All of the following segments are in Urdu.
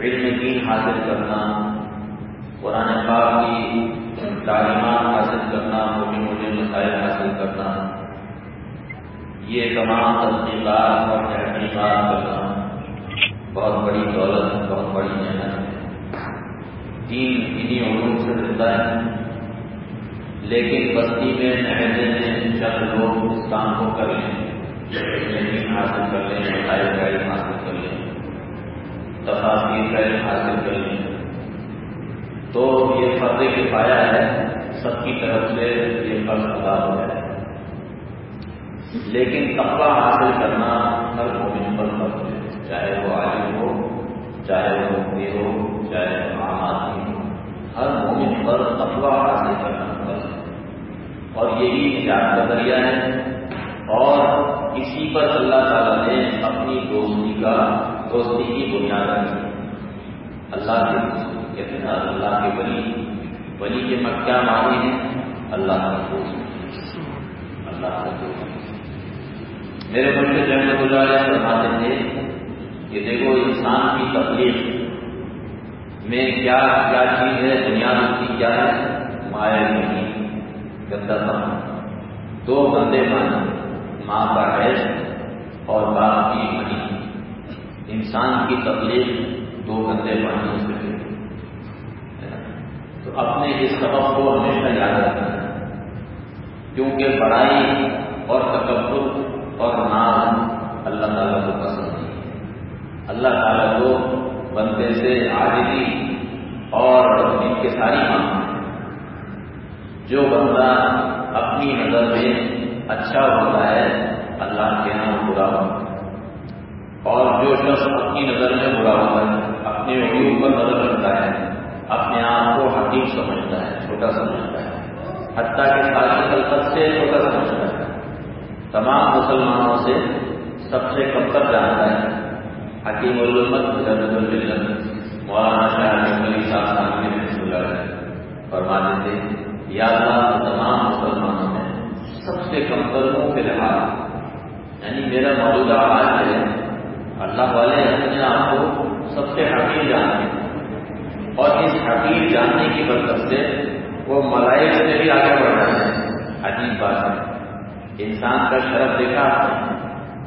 علم دین حاصل کرنا، قرآن پاک کی تعلیمات حاصل کرنا موٹے موٹے مسائل حاصل کرنا، یہ تمام تنقیدات اور تحقیقات کرنا بہت بڑی دولت، بہت بڑی محنت ہے۔ دین انہیں علوم سے زندہ ہے، لیکن بستی میں محلے میں چند لوگ اس کام کو کر لیں دین حاصل کر لیں، مسائل کا علم حاصل کر لیں تفاصیر کا علم حاصل کر لیں۔ تو یہ فرض کفایا ہے، سب کی طرف سے یہ فرض ادا ہو جائے۔ لیکن تقوا حاصل کرنا ہر مومن پر فرض ہے، چاہے وہ عالم ہو، چاہے وہ مفتی ہو، چاہے وہ عام آدمی ہو۔ ہر مومن پر تقوا حاصل کرنا فرض ہے۔ اور یہی نجات کا ذریعہ ہے۔ اور اسی پر اللہ تعالیٰ نے اپنی دوستی کا دوستی کی بنیاد رکھی اللہ کے کہتے ہیں، اللہ کے بلی بلی کے مت کیا مانی ہے اللہ کا دوست اللہ کا دوست میرے بچے جنگ گزارے فرماتے تھے کہ دیکھو، انسان کی تکلیف میں کیا کیا چیز ہے؟ بنیاد اس کی کیا ہے؟ مائع نہیں گندا پانی دو گندے پانی ماں کا حیض اور باپ کی منی انسان کی تکلیف دو گندے پانی سے تو اپنے اس سبق کو ہمیشہ یاد رکھنا۔ ہے کیونکہ بڑائی اور تکبر اور نام اللہ تعالیٰ کو پسند نہیں اللہ تعالیٰ کو بندے سے آگے اور ان کے ساری مانگ جو بندہ اپنی نظر میں اچھا ہوتا ہے، اللہ کے نام برا ہوتا ہے۔ اور جو شخص اپنی نظر میں برا ہوتا ہے اپنے عیوب پر نظر رکھتا ہے، اپنے آپ کو حقیق سمجھتا ہے، چھوٹا سمجھتا ہے، حتیٰ کے ساتھ خلقت سے چھوٹا سمجھتا ہے۔ تمام مسلمانوں سے سب سے کم تر جانتا ہے، حکیم الامت الجلت مولانا شاہ علی صاحب نے فرما دیتے یا اللہ تمام مسلمانوں میں سب سے کم تر ہوں فی الحال یعنی میرا موجودہ حال ہے اللہ والے اپنے آپ کو سب سے حقیق جانتے ہیں۔ اور اس حقیق جاننے کی برکت سے وہ ملائک سے بھی آگے بڑھ رہے ہیں۔ عجیب بات ہے۔ انسان کا شرف دیکھا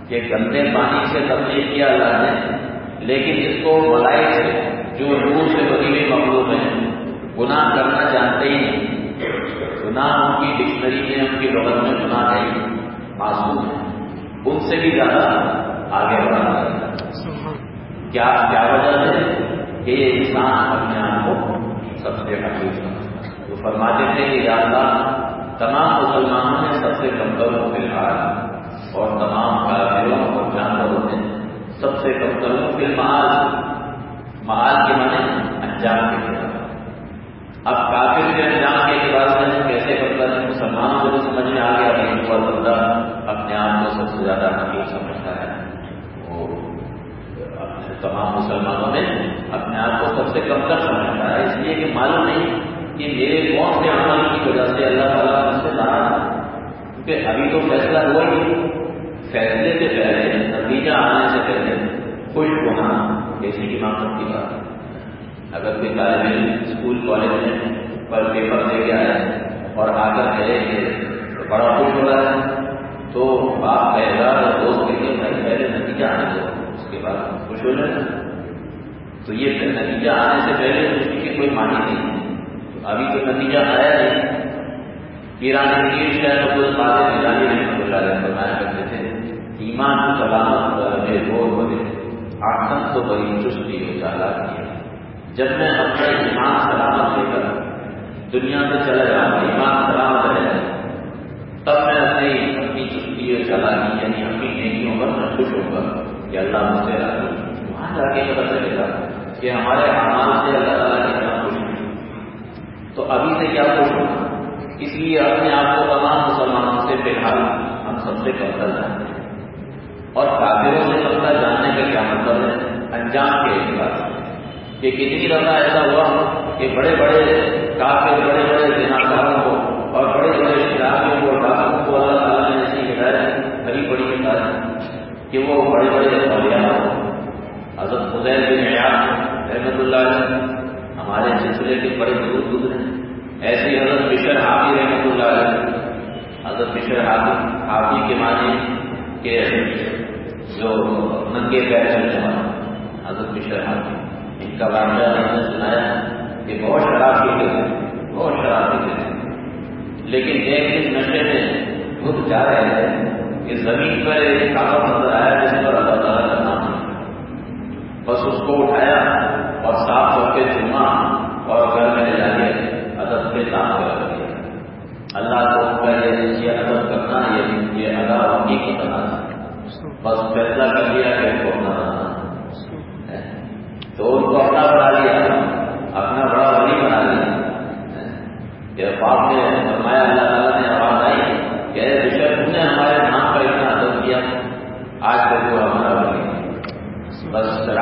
کہ گندے پانی سے تبدیل کیا اللہ نے، لیکن اس کو ملائک سے، جو نور سے بنی ہوئی مخلوق ہیں، گناہ کرنا جانتے ہی نہیں۔ گناہ ان کی ڈکشنری میں، ان کی لغت میں گناہ ہے معصوم ہے ان سے بھی زیادہ آگے بڑھا کیا کیا وجہ ہے کہ یہ انسان اپنے آپ کو سب سے حقیق وہ فرماتے تھے کہ یا اللہ، تمام مسلمانوں میں سب سے کمزور ہو فی الحال اور تمام کاریگروں اور جانوروں میں سب سے کمزور ہو فی الحال محال کے معنی انجام کے خلاف اب کافر کے انجام کے اعتبار سے کیسے کرتا مسلمانوں کو سمجھ میں آ گیا کہ وہ بندہ اپنے آپ کو سب سے زیادہ حقیق سمجھتا ہے۔ وہ تمام مسلمانوں میں اپنے آپ کو سب سے کم تر سمجھتا ہے۔ اس لیے کہ معلوم نہیں کہ میرے کون سے عمل کی وجہ سے اللہ تعالیٰ مجھ سے ناراض ہے۔ کیونکہ ابھی تو فیصلہ ہوا ہی۔ فیصلے سے پہلے نتیجہ آنے سے پہلے خوش ہونا کیسی کی مانگ کی بات اگر کوئی طالب علم اسکول، کالج میں پر پیپر دے کے آیا اور آ کر کہے کہ بڑا خوش ہو رہا ہے، تو باپ کہے گا اور دوست کہے گا بھائی، پہلے نتیجہ آنے دو اس کے بعد ہم خوش ہو جائے تو یہ پھر نتیجہ آنے سے پہلے خوشی کی کوئی معنی نہیں ہے۔ ابھی تو نتیجہ آیا نہیں ایران کی شہر کو باتیں ملانے رحمۃ اللہ علیہ فرمایا کرتے تھے۔ ایمان کی سلامت بے روز بنے آٹھن تو بڑی چستی ہو چالا کی جب میں اپنا ایمان سلامت لے کر دنیا سے چلا جاؤں، ایمان سلامت رہ تب میں اپنی اپنی چستی اور چلا کی یعنی اپنی نیکیوں پر میں خوش ہوں۔ گا کہ اللہ مجھ سے راضی وہاں جا کے پتا چلے گا کہ ہمارے اعمال سے اللہ تعالیٰ کی طرح خوش تو ابھی سے کیا خوش ہونا اس لیے اپنے آپ کو تمام مسلمانوں سے فی الحال ہم سب سے کمتر جانتے ہیں۔ اور کافروں سے کمتر جاننے کا کیا مطلب ہے؟ انجام کے اعتبار سے کہ کتنی دفعہ ایسا ہوا کہ بڑے بڑے کافر، بڑے بڑے دناکاروں کو اور بڑے بڑے شرابیوں کہ وہ بڑے بڑے اولیاء ہو حضرت خدیر بن عیاد رحمت اللہ علیہ ہمارے سلسلے کے بڑے بزرگ گزرے ایسے حضرت بشر حافی رحمت اللہ علیہ، حضرت بشر حافی حافی کے معنی کہ جو ننگے پیر چلنے والا حضرت بشر حافی، ان کا واقعہ ہم نے سنایا کہ بہت شراب پیتے تھے بہت شراب پیتے تھے لیکن ایک دن نشے میں خود جا رہے تھے کہ زمین پر ایک کاغذ نظر آیا جس پر اللہ تعالیٰ کا نام بس اس کو اٹھایا اور صاف کر کے چنا اور گھر میں لے جا کے ادب کے کام کر دیا۔ اللہ کو کا یہ ادب کرنا یہ یہ ادا ہونے کی طرح۔ بس فیصلہ کر لیا کہ ان کو اپنا بنانا تو ان کو اپنا بنا لیا۔ اپنا بڑا ولی بنا لیا۔ یہ باپ نے فرمایا اللہ تعالیٰ نے آواز آئی کہ رشب تم نے ہمارے نام کا اتنا ادب کیا آج تک وہ ہمارا ولی بس شراب وراب سے سب توبہ کر دی اور اللہ والے ہو اور اللہ تعالیٰ نے ان کو ایک کرامت بخشی وہ کرامت یہ تھی کہ جہاں جاتے تھے ایک دفعہ میں نے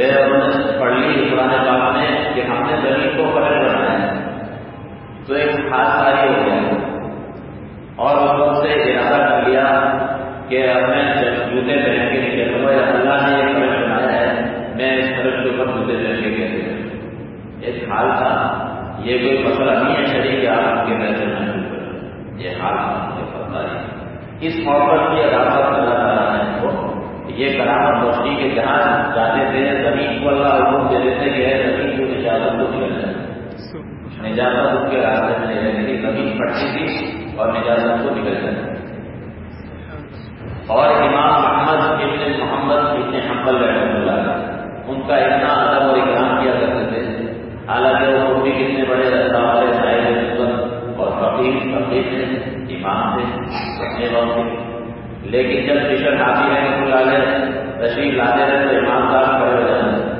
جو ہے نے پڑھ لی پرانے پاک میں کہ ہم نے زمین کو قدر بنایا ہے۔ تو ایک خاص ساری ہو گئی اور ان سے ارادہ کر لیا کہ اب میں جوتے پہن کے نکل ہوا اللہ نے یہ فرش بنایا ہے، میں اس فرش کے اوپر جوتے پہن کے کہتے ہیں ایک حال تھا۔ یہ کوئی مسئلہ نہیں ہے شریف شریک آپ کے پیسے نہ یہ حال تھا۔ یہ اس موقع کی عدالت رہا ہے۔ یہ کرامت روشنی کے جہاں جاتے تھے، زمین کو اللہ حکم دے دیتے کہ زمین کو نجازت کو نکل جائے نجازت اس کے راستے میں نہیں رہتی زمین پڑتی تھی اور نجازت کو نکل جائے اور امام محمد ابن محمد ابن حمبل رحمۃ اللہ ان کا اتنا ادب اور اکرام کیا کرتے تھے۔ حالانکہ وہ بھی کتنے بڑے رستا والے صاحب اور فقیر فقیر تھے، امام تھے اپنے وقت لیکن جب کشن حافی رحمۃ اللہ علیہ تشریف لاتے رہے تو امام صاحب کھڑے ہو جاتے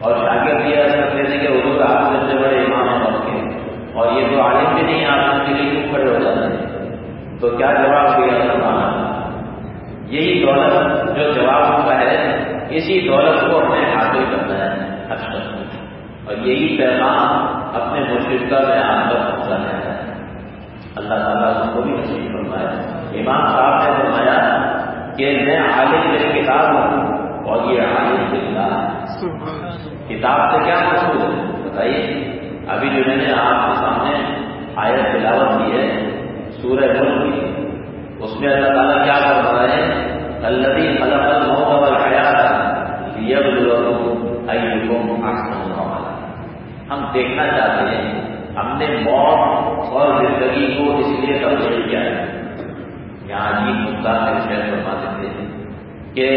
اور شاگرد یہ کرتے تھے کہ حضور آپ سب سے بڑے امام ہیں وقت کے اور یہ تو عالم بھی نہیں آپ ان کے لیے کیوں کھڑے ہو جاتے ہیں؟ تو کیا جواب دیا سلمان؟ یہی دولت جو جواب ان کا ہے، اسی دولت کو ہمیں حاصل کرنا ہے۔ اچھا اور یہی پیغام اپنے مشرقہ میں آپ تک پہنچانا ہے۔ اللہ تعالیٰ اس کو بھی نصیب فرمایا امام صاحب نے فرمایا کہ میں عالم میری کتاب ہوں اور یہ عالم بلّہ کتاب سے کیا مقصود ہے بتائیے۔ ابھی جو میں نے آپ کے سامنے آیت تلاوت کی ہے، سورہ ملک کی، اس میں اللہ تعالیٰ کیا کر رہا ہے؟ الذي خلق الموت والحیات ليبلوكم ايكم احسن عملا۔ ہم دیکھنا چاہتے ہیں، ہم نے موت اور زندگی کو اس لیے تبدیل کیا ہے۔ یہاں جی مختار شہر فرما دیتے ہیں کہ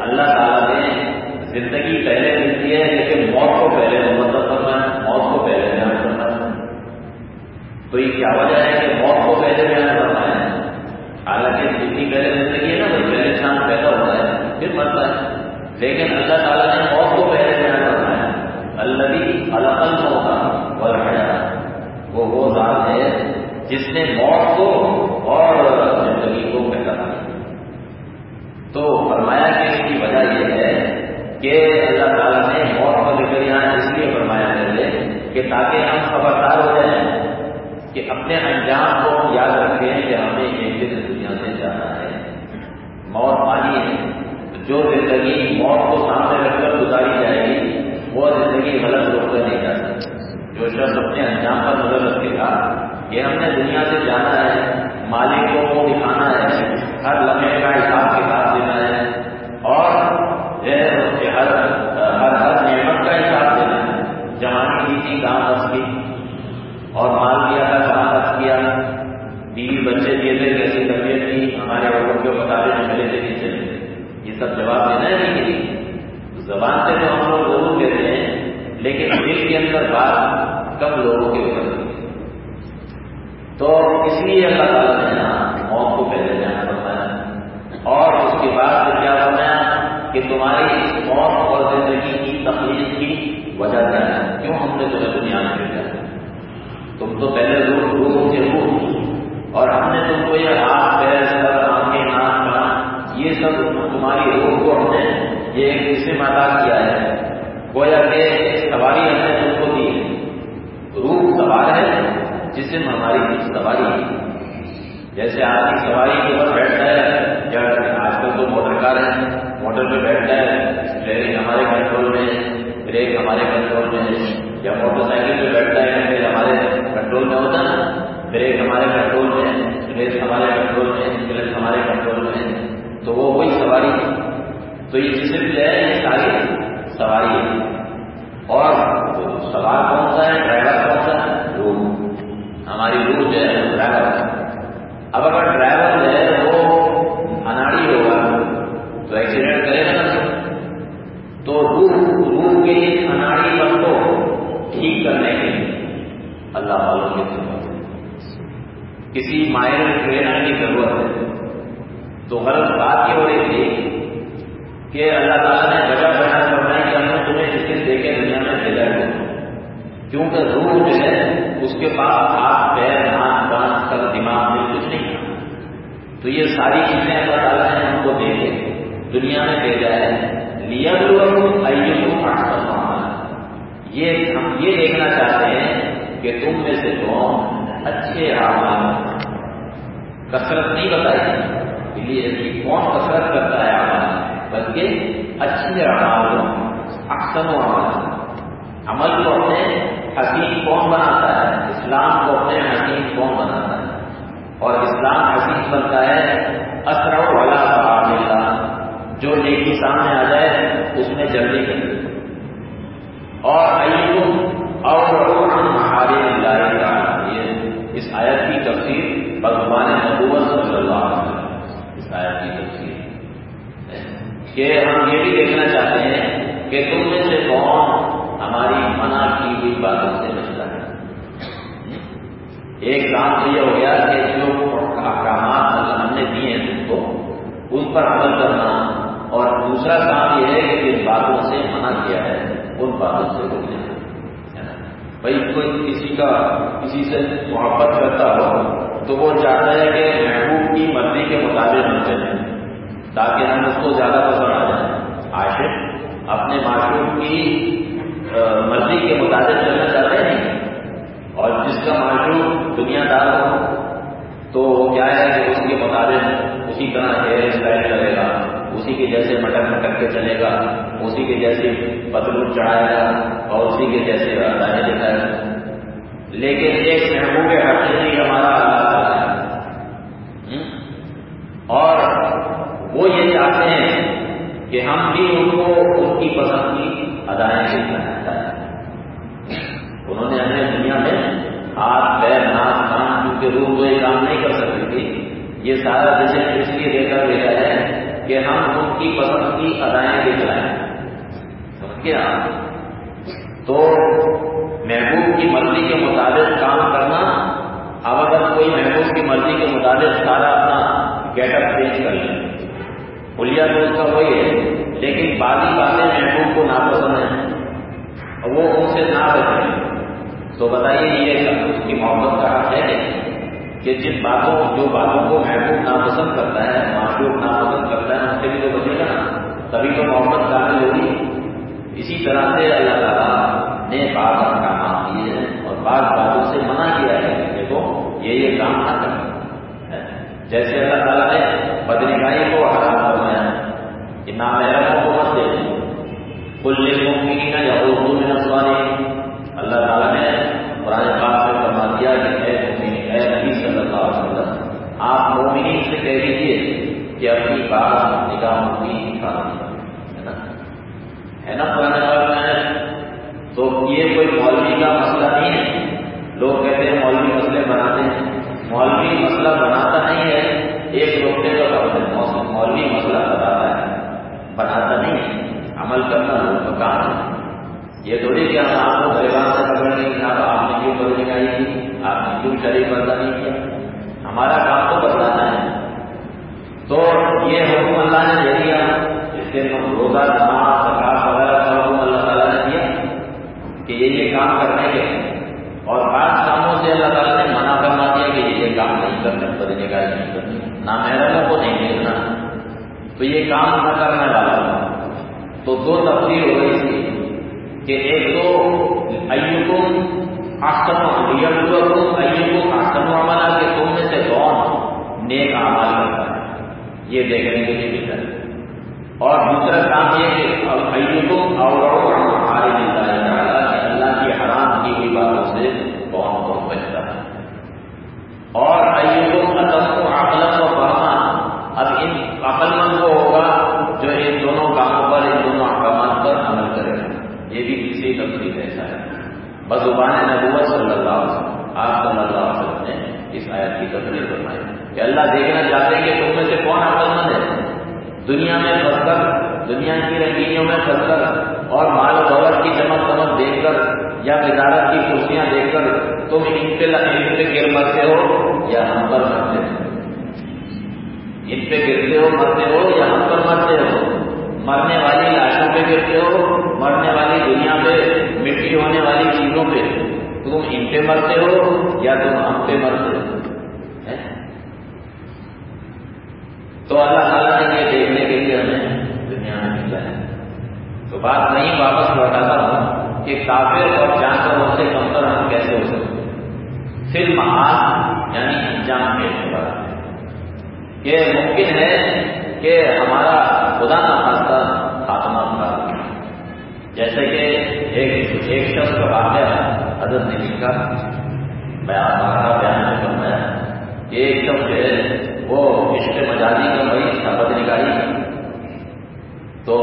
اللہ تعالیٰ نے زندگی پہلے ملتی ہے، لیکن موت کو پہلے مطلب کرنا ہے موت کو پہلے بیان کرنا ہے تو یہ کیا وجہ ہے کہ موت کو پہلے بیان کرنا ہے حالانکہ جتنی پہلے زندگی ہے نا وہ پہلے انسان پیدا ہوتا ہے، پھر مرتا ہے۔ لیکن اللہ تعالیٰ نے موت کو پہلے بیان کرنا ہے اللہ بھی القل ہوگا اور وہ وہ ذات ہے جس نے موت کو اور زندگی کو پیدا کیا تو فرمایا کہ اس کی وجہ یہ ہے کہ اللہ تعالیٰ نے موت کو ذکر یہاں اس لیے فرمایا پہلے کہ تاکہ ہم خبردار ہو جائیں کہ اپنے انجام کو ہم یاد رکھیں کہ ہمیں ایک دن دنیا سے جانا ہے۔ موت مانی ہے۔ جو زندگی موت کو سامنے رکھ کر گزاری جائے گی، وہ زندگی غلط روک کر نہیں جا سکتی۔ جو شخص اپنے انجام پر نظر رکھے گا کہ ہم نے دنیا سے جانا ہے، مالک کو وہ دکھانا ہے، ہر لمحے کا حساب کتاب دینا ہے اور ہر ہر ہر نعمت کا حساب دینا ہے جوانی کی تھی کہاں بس کی اور مال دیا تھا کہاں خرچ کیا بیوی بچے دیے تھے کیسی طبیعت تھی ہمارے وقت کے مطابق چلے تھے نہیں چلے یہ سب جواب دینا ہے نہیں زبان سے تو ہم لوگ ضرور دیتے ہیں لیکن دل بات کم لوگوں کے اوپر تو اس لیے اللہ تعالیٰ نے یہاں موت کو پہلے جانا بتایا اور اس کے بعد پھر کیا بتایا کہ تمہاری اس موت اور زندگی کی تخلیق کی وجہ کیا ہے؟ کیوں ہم نے تمہیں دنیا میں بھیجا؟ تم تو پہلے روح روح سے روح اور ہم نے تم کو یہ ہاتھ، پیر، سر، آنکھیں، ناک، کان، یہ سب تمہاری روح کو ہم نے یہ ایک اسے ادا کیا ہے۔ گویا کہ سواری ہم نے تم کو روح سوار ہے جسم ہماری سواری ہے۔ جیسے آدمی سواری کے اوپر بیٹھتا ہے یا آج کل تو موٹر کار ہے موٹر پہ بیٹھتا ہے اسٹیئرنگ ہمارے کنٹرول میں ہے بریک ہمارے کنٹرول میں ہے یا موٹر سائیکل پہ بیٹھتا ہے پھر ہمارے کنٹرول میں ہوتا ہے۔ بریک ہمارے کنٹرول میں ہے ریس ہمارے کنٹرول میں ہے کلچ ہمارے کنٹرول میں ہے تو وہ وہی سواری ہے۔ تو یہ جسم جو ہے، یہ ساری سواری ہے۔ اور سوار کون سا ہے؟ ڈرائیور کون سا ہے؟ روح ہماری روح جو ہے ڈرائیور اب اگر ڈرائیور جو ہے، وہ اناڑی ہوگا، تو ایکسیڈنٹ کرے گا تو روح روح کے اناڑی پر کو ٹھیک کرنے کے لیے۔ اللہ والوں کی ضرورت ہے۔ کسی ماہر ٹرینر کی ضرورت ہے۔ تو غلط بات یہ ہو رہی تھی کہ اللہ تعالیٰ نے وجہ بیان کرنا ہے کہ ہم نے تمہیں جس دن دیکھے دنیا میں بھیجا ہے کیونکہ روح جو ہے، اس کے پاس ہاتھ، پیر ناک کان سر، دماغ میں کچھ نہیں تو یہ ساری چیزیں اللہ تعالیٰ نے ہم کو دے کے دنیا میں بھیجا ہے۔ لیا یہ ہم یہ دیکھنا چاہتے ہیں کہ تم میں سے کون اچھے حال کثرت نہیں بتائی لیے کون کثرت کرتا ہے عمل بلکہ اچھی عمل اکثر و عمل کو اپنے حسین کون بناتا ہے؟ اسلام کو اپنے حسین کون بناتا ہے؟ اور اسلام حسین بنتا ہے اسرا والا اللہ۔ جو نیکی سامنے آ جائے، اس میں جلدی کرے اور اور ہمارے اللہ یہ اس آیت کی تفصیل بھگوان نبوت صلی اللہ علیہ وسلم۔ اس آیت کی تفصیل کہ ہم یہ بھی دیکھنا چاہتے ہیں کہ تم میں سے کون ہماری منع کی ہوئی باتوں سے بچتا ہے۔ ایک کام تو یہ ہو گیا کہ جو احکامات ہم نے دیے ہیں تم کو، ان پر عمل کرنا۔ اور دوسرا کام یہ ہے کہ جن باتوں سے منع کیا ہے، ان باتوں سے روک لینا بھائی، کوئی کسی کا، کسی سے محبت کرتا ہو تو وہ چاہتا ہے کہ محبوب کی مرضی کے مطابق ہم چلیں، تاکہ ہم اس کو زیادہ پسند آ جائیں۔ عاشق اپنے معشوق کی مرضی کے مطابق چلنا چاہتے ہیں اور جس کا معشوق دنیا دار ہو، تو وہ کیا ہے کہ اس کے مطابق اسی طرح ہیئر اسٹائل کرے گا، اسی کے جیسے مٹک مٹک کے چلے گا، اسی کے جیسے پتلو چڑھائے گا اور اسی کے جیسے دائیں دکھائے گا لیکن ایک محبوب حقیقی ہمارا اللہ تعالیٰ ہے اور وہ یہ چاہتے ہیں کہ ہم بھی ان کو ان کی پسند کی ادائیں سکھانا چاہتے انہوں نے ہمیں دنیا میں ہاتھ، پیر ناک کان، کیونکہ روح وہ یہ کام نہیں کر سکتی تھی۔ یہ سارا جیسے اس لیے دیکھا گیا ہے کہ ہم ان کی پسند کی ادائیں دکھ رہے سمجھ گیا تو محبوب کی مرضی کے مطابق کام کرنا، اب اگر کوئی محبوب کی مرضی کے مطابق سارا اپنا گیٹ اپ چینج کر لیں بولیا تو اس کا وہی ہے، لیکن باقی باتیں محبوب کو ناپسند ہیں۔ اور وہ ان سے نہ رکھیں تو بتائیے یہ اس کی محبت کا حق ہے کہ جن باتوں جو باتوں کو محبوب ناپسند کرتا ہے، معشوق ناپسند کرتا ہے، ان سے بھی تو بچے گا نا، تبھی تو محبت کافی ہوگی۔ اسی طرح سے اللہ تعالیٰ نے بعض احکامات دیے ہیں اور بعض باتوں سے منع کیا ہے دیکھو یہ یہ کام نہ کرنا جیسے اللہ تعالیٰ نے بدنگاہی کو حرام کروایا کہ نامحرموں کو مت دے۔ کل ممکن یا اردو میں نسوانے اللہ تعالیٰ نے قرآن پاک میں فرما دیا کہ اے ممکن اے نبی صلی اللہ علیہ وسلم، آپ مومنین سے کہہ دیجیے کہ اپنی بات نگاہوں کی حفاظت ہے نا؟ ہے نا قرآن پاک میں تو یہ کوئی مولوی کا مسئلہ نہیں ہے۔ لوگ کہتے ہیں مولوی مسئلے بناتے ہیں۔ مولوی مسئلہ بناتا نہیں ہے، ایک روکنے کا بات ہے۔ مولوی مسئلہ بتاتا ہے، بناتا نہیں ہے۔ عمل کرنا لوگ کا کام ہے۔ یہ تھوڑی کہ ہم آپ کو گریبان سے پکڑ نہیں کہ آپ نے کیوں کرنے کا آپ نے کیوں شریف بندہ نہیں کیا؟ ہمارا کام تو بتلانا ہے۔ تو یہ حکم اللہ نے دے دیا اس کے روزہ، نماز، زکات وغیرہ کا حکم اللہ تعالیٰ نے دیا کہ یہ یہ کام کرنے کے اور بعض کاموں سے اللہ تعالیٰ نے منع کرنا دیا کہ یہ یہ کام نہیں کرنے کرنے کا نہیں کرنی نہ محرموں کو نہیں دیکھنا۔ تو یہ کام نہ کرنے والا۔ تو دو تفصیل ہو رہی تھی کہ ایک تو ایوکم آسن ایوکم ایوکم آسن عملہ کہ تم میں سے کون نیک اعمال کرتا ہے۔ یہ دیکھنے کے لیے ملتا ہے اور دوسرا کام یہ کہ ایوکم اور ہمارے ملتا ہے اللہ کی حرام کی ہوئی باتوں سے کون کون بچتا ہے اور عدم کو عقلت و پڑھنا اب ان عقل مند کو ہوگا جو ان دونوں کاموں پر ان دونوں احکامات پر عمل کرے گا یہ بھی کسی تفریح ایسا ہے بزبان نبوت صلی اللہ علیہ وسلم آپ صلی اللہ علیہ وسلم نے اس آیت کی تفریح فرمائی کہ اللہ دیکھنا چاہتے ہیں کہ تم میں سے کون عقل مند ہے دنیا میں پھنس کر دنیا کی رنگینیوں میں پھنس کر اور مال و دولت کی چمک دمک دیکھ کر یا وزارت کی کرسیاں دیکھ کر تم ان پہ ان پہ گر مرتے ہو یا ہم پر مرتے ہو ان پہ گرتے ہو مرتے ہو یا ہم پر مرتے ہو مرنے والی لاشوں پہ گرتے ہو مرنے والی دنیا پہ مٹی ہونے والی چیزوں پہ تم ان پہ مرتے ہو یا تم ہم پہ مرتے ہو تو اللہ تعالیٰ نے یہ دیکھنے کے لیے ہمیں دنیا میں ملا ہے تو بات نہیں واپس لوٹاتا ہوں کہ کافر اور جانوروں سے کمتر ہم کیسے ہو سکتے پھر محاذ یعنی انجام کے بڑا کہ ممکن ہے کہ ہمارا خدا نہ خاصہ خاتمہ تھا جیسے کہ ایک ایک شخص کا واقعہ حضرت نے لکھا بیان ہمارا بیان میں فرمایا کہ ایک شخص جو ہے وہ عشق مجازی کا بھائی تھا بد نگاہی تو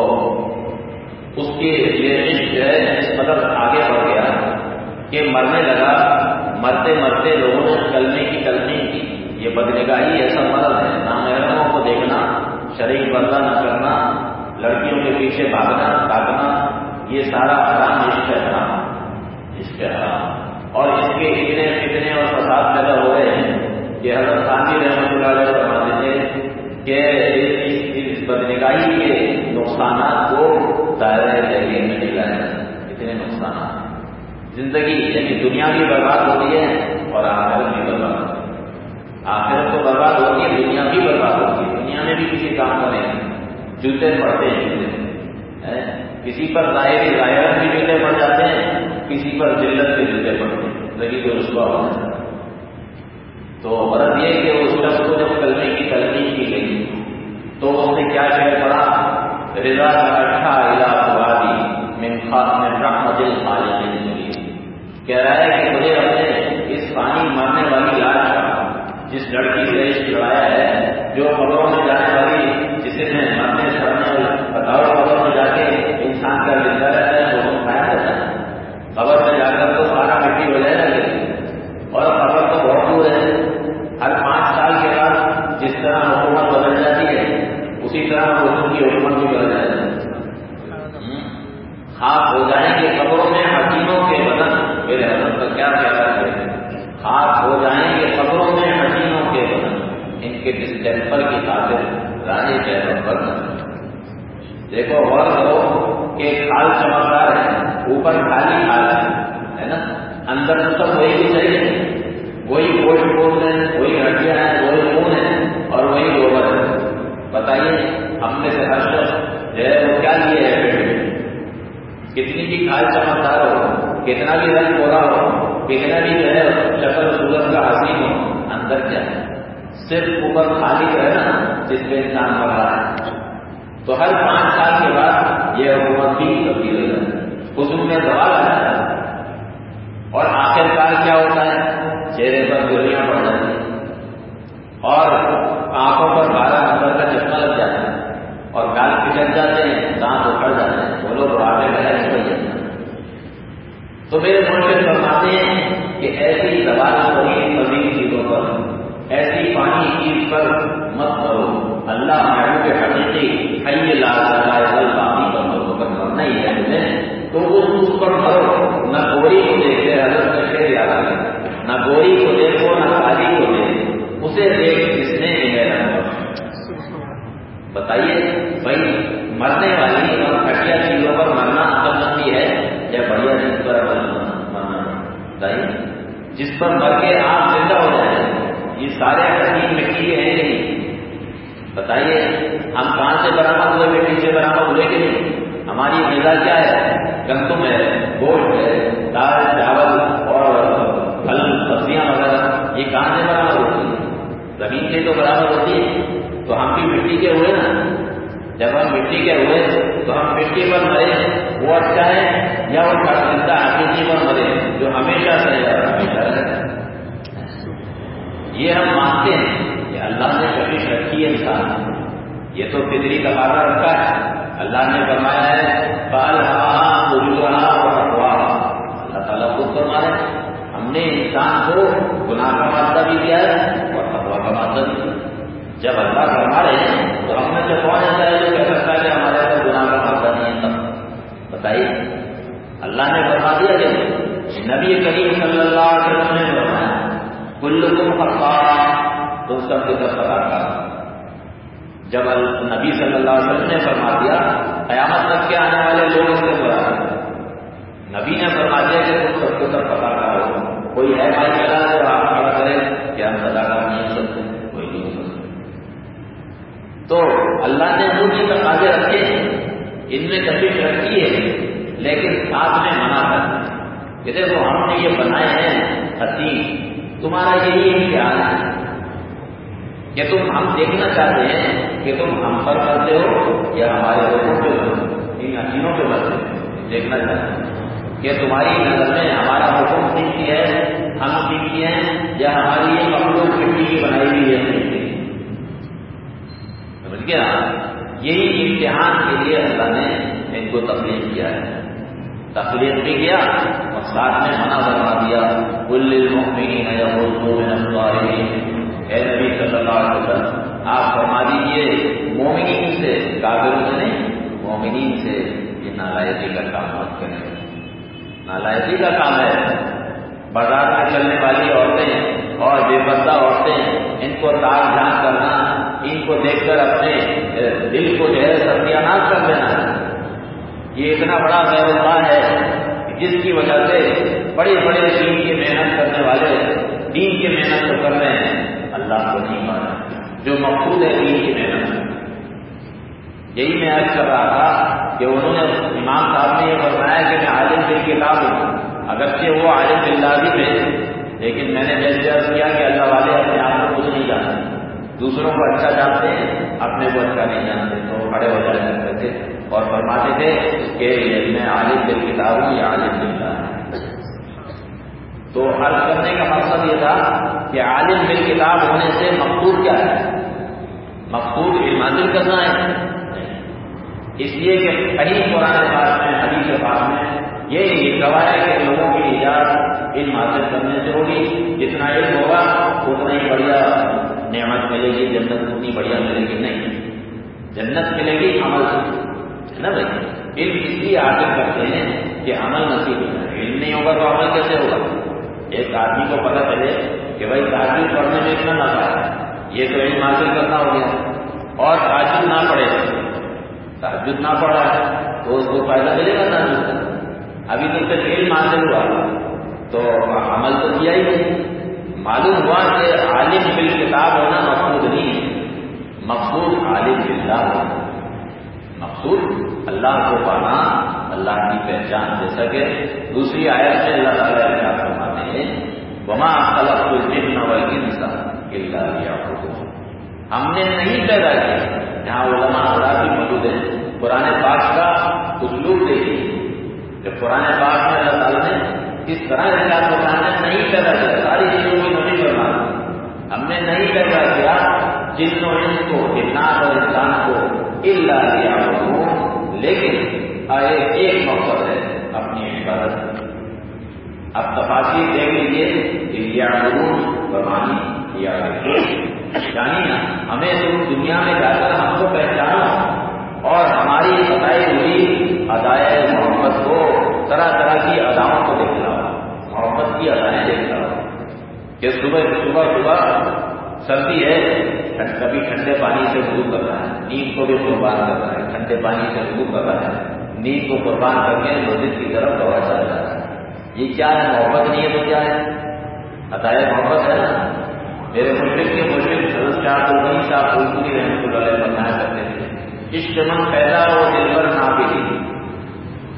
اس کی یہ عشق جو ہے اس قدر آگے بڑھ گیا کہ مرنے لگا، مرتے مرتے لوگوں نے چلنے کی تلقین کی۔ یہ بدنگاہی ایسا مرض ہے، نامحرموں کو دیکھنا، شریک بردہ نہ کرنا، لڑکیوں کے پیچھے بھاگنا کاٹنا یہ سارا حرام عشق ہے حرام۔ عشق ہے حرام۔ اور اس کے اتنے فتنے اور فساد پیدا ہو رہے ہیں کہ حضرت خانوی رحمۃ اللہ علیہ فرماتے تھے کہ اس بدنگاہی کے نقصانات کو دائرۂ دہلی میں نہیں لائے اتنے نقصانات زندگی یعنی دنیا بھی برباد ہوتی ہے اور آخرت بھی برباد ہوتی ہے۔ آخرت تو برباد ہوتی ہے، دنیا بھی برباد ہوتی ہے۔ دنیا میں بھی کسی کام کریں جوتے پڑتے ہیں جوتے۔ کسی پر ظاہر ظاہر بھی جوتے پڑ جاتے ہیں، کسی پر ذلت کے جوتے پڑتے ہیں۔ لگی تو رسوا ہو تو غرض یہ کہ اس شخص کو جب کلمے کی تلقین کی گئی، تو اس نے کیا شہر پڑا رضا کا اٹھا علا من رحمت الخالق کہہ رہا ہے کہ مجھے اپنے اس پانی مرنے والی لاش کا جس لڑکی سے عشق لڑایا ہے، جو خبروں میں جانے والی، جسے میں مرنے سڑنے بتاؤ خبر میں جا کے انسان کا زندہ رہتا ہے، وہ کھایا جاتا ہے خبر میں جا کر تو سارا مٹی ہو جائے گا اور خبر تو بہت دور ہے۔ ہر پانچ سال کے بعد جس طرح حکومت بدل جاتی ہے، اسی طرح حکومت کی حکومت بھی بدل جاتی ہے۔ خاک ہو جائیں گے قبروں میں حکیموں کے بدن میرے حضرت کا کیا ہے۔ خاک ہو جائیں گے قبروں میں حکیموں کے۔ بدن ان کے ڈسٹمپر کی خاطر راجے چہروں پر دیکھو، غور کرو کہ کھال چمکدار ہے۔ اوپر خالی کھال ہے نا؟ اندر تو وہی بھی صحیح ہے۔ وہی گوشت گوشت ہے وہی ہڈیاں ہیں، وہی خون ہے اور وہی گوبر ہے بتائیے، ہم نے سے ہر شخص جو ہے وہ کیا لیے ہے پیٹ میں؟ کتنی بھی کھال چمکدار ہو، کتنا بھی رنگ بولا ہو کتنا بھی جو ہے، شکل سورت کا حسین ہو، اندر کیا ہے صرف اوپر خالی جو ہے نا، جس پہ انسان بڑھ رہا ہے۔ تو ہر پانچ سال کے بعد یہ حکومت بھی تبدیل ہو جاتی ہے۔ اس میں زوال آ جاتا ہے اور آخر کار کیا ہوتا ہے؟ چہرے پر گولیاں پڑ جاتی ہیں۔ اور آنکھوں پر بارہ نمبر کا چشمہ لگ جاتا ہے۔ اور گال پچک جاتے ہیں، دانت اکھڑ جاتے ہیں۔ وہ لوگ بڑھاپے میں تو میرے مرشد فرماتے ہیں کہ ایسی زبان بڑی مزید چیزوں پر ایسی پانی چیز پر مت کرو۔ اللہ محبوب کے حقیقی حی لا اللہ باقی پر مرو پر مرنا ہی ہے۔ مجھے تو اس پر مرو۔ نہ گوری کو دیکھے حضرت کا شیر یاد آ نہ گوری کو دیکھو، نہ کالی کو دیکھو۔ اسے دیکھ جس نے میرا بتائیے، بھائی، مرنے والی اور گھٹیا چیزوں پر مرنا عقل مندی ہے یا بڑھیا چیز پر مرنا بتائیے جس پر مر کے آپ زندہ ہو جائیں۔ یہ سارے حقیق مٹی کے ہیں نہیں۔ بتائیے، ہم کہاں سے برآمد ہوئے مٹی سے برآمد ہوئے کہ نہیں؟ ہماری غذا کیا ہے؟ گندم ہے، گوشت ہے، دال، چاول اور پھل، سبزیاں وغیرہ۔ یہ کہاں سے برآمد ہوتی ہے زمین سے تو برابر ہوتی ہے۔ تو ہم بھی مٹی کے ہوئے نا۔ جب ہم مٹی کے ہوئے تو ہم مٹی پر مرے وہ اچھا ہے، یا وہ زندہ حقیقی پر مرے جو ہمیشہ سے ہمیشہ رہتا ہے۔ یہ ہم مانتے ہیں کہ اللہ نے کبھی رکھی ہے انسان یہ تو فطری تقاضا رکھا ہے۔ اللہ نے فرمایا ہے بال رہا بجو رہا اور افواہ اللہ تعالیٰ خود فرما ہم نے انسان کو گناہ کا مادہ بھی دیا ہے اور افواہ کا مادہ بھی دیا جب اللہ فرما رہے ہیں، تو ہم نے جب کون ایسا ہے جو ہے کہ ہمارے اندر گناہ کا مادہ نہیں ہے تب بتائیے اللہ نے فرما دیا کہ نبی کریم صلی اللہ علیہ وسلم نے فرمایا، کل تم خطا تو سب کے سب پتا کا جب نبی صلی اللہ علیہ وسلم نے فرما دیا، قیامت تک کے آنے والے لوگ اس سے برا نبی نے فرما دیا کہ تم سب کو سب پتا کا ہو کوئی ہے بھائی چلا تو آپ کھڑا کرے کہ ہم پتا کار نہیں ہو سکتے، کوئی نہیں ہو تو اللہ نے وہ بھی تقاضے رکھے ہیں، ان میں کشش رکھی ہے۔ لیکن ساتھ میں منع کر کہ دیکھو، ہم نے یہ بنائے ہیں حسین، تمہارا یہی خیال ہے۔ کہ تم ہم دیکھنا چاہتے ہیں کہ تم ہم پر کرتے ہو یا ہمارے لوگوں پہ ان حسینوں پہ مرتے دیکھنا چاہتے ہیں کہ تمہاری نظر میں ہمارا حکم سیکھتی ہے؟ ہم سیکھتی ہیں؟ یا ہماری یہ مخلوق مٹی کی بنائی ہوئی ہے؟ سمجھ گیا؟ یہی امتحان کے لیے اللہ نے ان کو تبلیغ کیا ہے۔ تخلیق بھی کیا اور ساتھ میں منع کروا دیا۔ کل المؤمنین یغضوا من ابصارهم اے نبی صلی اللہ علیہ وسلم، آپ فرما دیجیے مومنین سے، کافروں سے نہیں مومنین سے یہ نالائقی کا کام مت کریں۔ نالائقی کا کام ہے، بازار میں چلنے والی عورتیں اور بے پردہ عورتیں ان کو تاک جھانک کرنا، ان کو دیکھ کر اپنے دل کو جو ہے سردیاں کر دینا۔ یہ اتنا بڑا غیر اللہ ہے جس کی وجہ سے بڑے بڑے دین کی محنت کرنے والے، دین کی محنت تو کر رہے ہیں، اللہ کو نہیں مانا جو مقصود ہے دین کی محنت۔ یہی میں عرض کر رہا تھا کہ انہوں نے امام صاحب نے یہ فرمایا کہ میں عالم دل کتاب ہوں۔ اگرچہ وہ عالم دلہ بھی تھے لیکن میں نے جیسے عرض کیا کہ اللہ والے اپنے آپ کو کچھ نہیں جانتے۔ دوسروں کو اچھا جانتے ہیں، اپنے کو اچھا نہیں جانتے، تو کھڑے ہو جایا کرتے تھے۔ اور فرماتے تھے کہ میں عالم دل کتاب ہوں یا عالم دل کا تو حل کرنے کا مقصد یہ تھا کہ عالم دل کتاب ہونے سے مقصود کیا ہے؟ مقصود علم حاصل کرنا ہے۔ اس لیے کہ کہیں پرانے پاس میں، حدیث کے پاس میں یہ گواہ ہے کہ لوگوں کی ایجاد علم حاصل کرنے سے ہوگی۔ جتنا علم ہوگا، اتنا ہی بڑھیا نعمت ملے گی۔ جنت اتنی بڑھیا ملے گی۔ نہیں، جنت ملے گی عمل سے۔ نا بھائی؟ علم اس لیے حاصل کرتے ہیں کہ عمل نصیب ہوتا ہے۔ علم نہیں ہوگا تو عمل کیسے ہوگا؟ ایک آدمی کو پتا چلے کہ بھائی تعجب پڑھنے میں اتنا نفع ہے۔ یہ تو علم حاصل کرنا ہو گیا۔ اور تعجب نہ پڑے۔ تعجب نہ پڑا ہے تو اس کو فائدہ ملے گا تعجب کا ابھی تو صرف علم حاصل ہوا۔ تو عمل تو کیا ہی نہیں معلوم ہوا کہ عالم بل کتاب ہونا مقصود نہیں ہے مقصود عالم بلّہ ہونا مقصود اللہ کو پانا، اللہ کی پہچان دے سکے۔ دوسری آیت سے اللہ تعالیٰ کیا فرماتے ہیں؟ وما خلق الجن والانس الا ليعبدون۔ ہم نے نہیں پیدا کیا جہاں علماء اللہ بھی موجود ہیں۔ پرانے پاک کا اسلوب دیکھیے کہ پرانے پاک میں اللہ تعالیٰ نے کس طرح احساس بتانا نہیں پیدا کیا، ساری چیزوں کی نہیں کرنا ہم نے نہیں پیدا کیا جن و انس کو، جنات اور انسان کو لیکن ایک مقصد ہے اپنی عبادت اب تفاصیل دیکھ لیجیے برمانی یا یعنی ہمیں دنیا میں جا کر ہم کو پہچانو اور ہماری بتائی ہوئی ادائے محمد کو طرح طرح کی اداؤں کو دیکھ رہا محمد کی ادائیں دیکھ رہا کہ صبح صبح صبح سردی ہے کبھی ٹھنڈے پانی سے وضو کر رہا ہے۔ نیند کو بھی قربان کر رہا ہے۔ ٹھنڈے پانی سے وضو کر رہا ہے۔ نیند کو قربان کر کے مسجد کی طرف دوا چل رہا ہے۔ یہ کیا ہے؟ محبت نہیں ہے تو کیا ہے؟ عطایا محبت ہے نا؟ میرے مشرق کے مشرق سرس شاہ تو وہی صاحب پوری رحمت اللہ بنایا کرتے تھے، عشق من پیدا وہ دل پر نہ بھی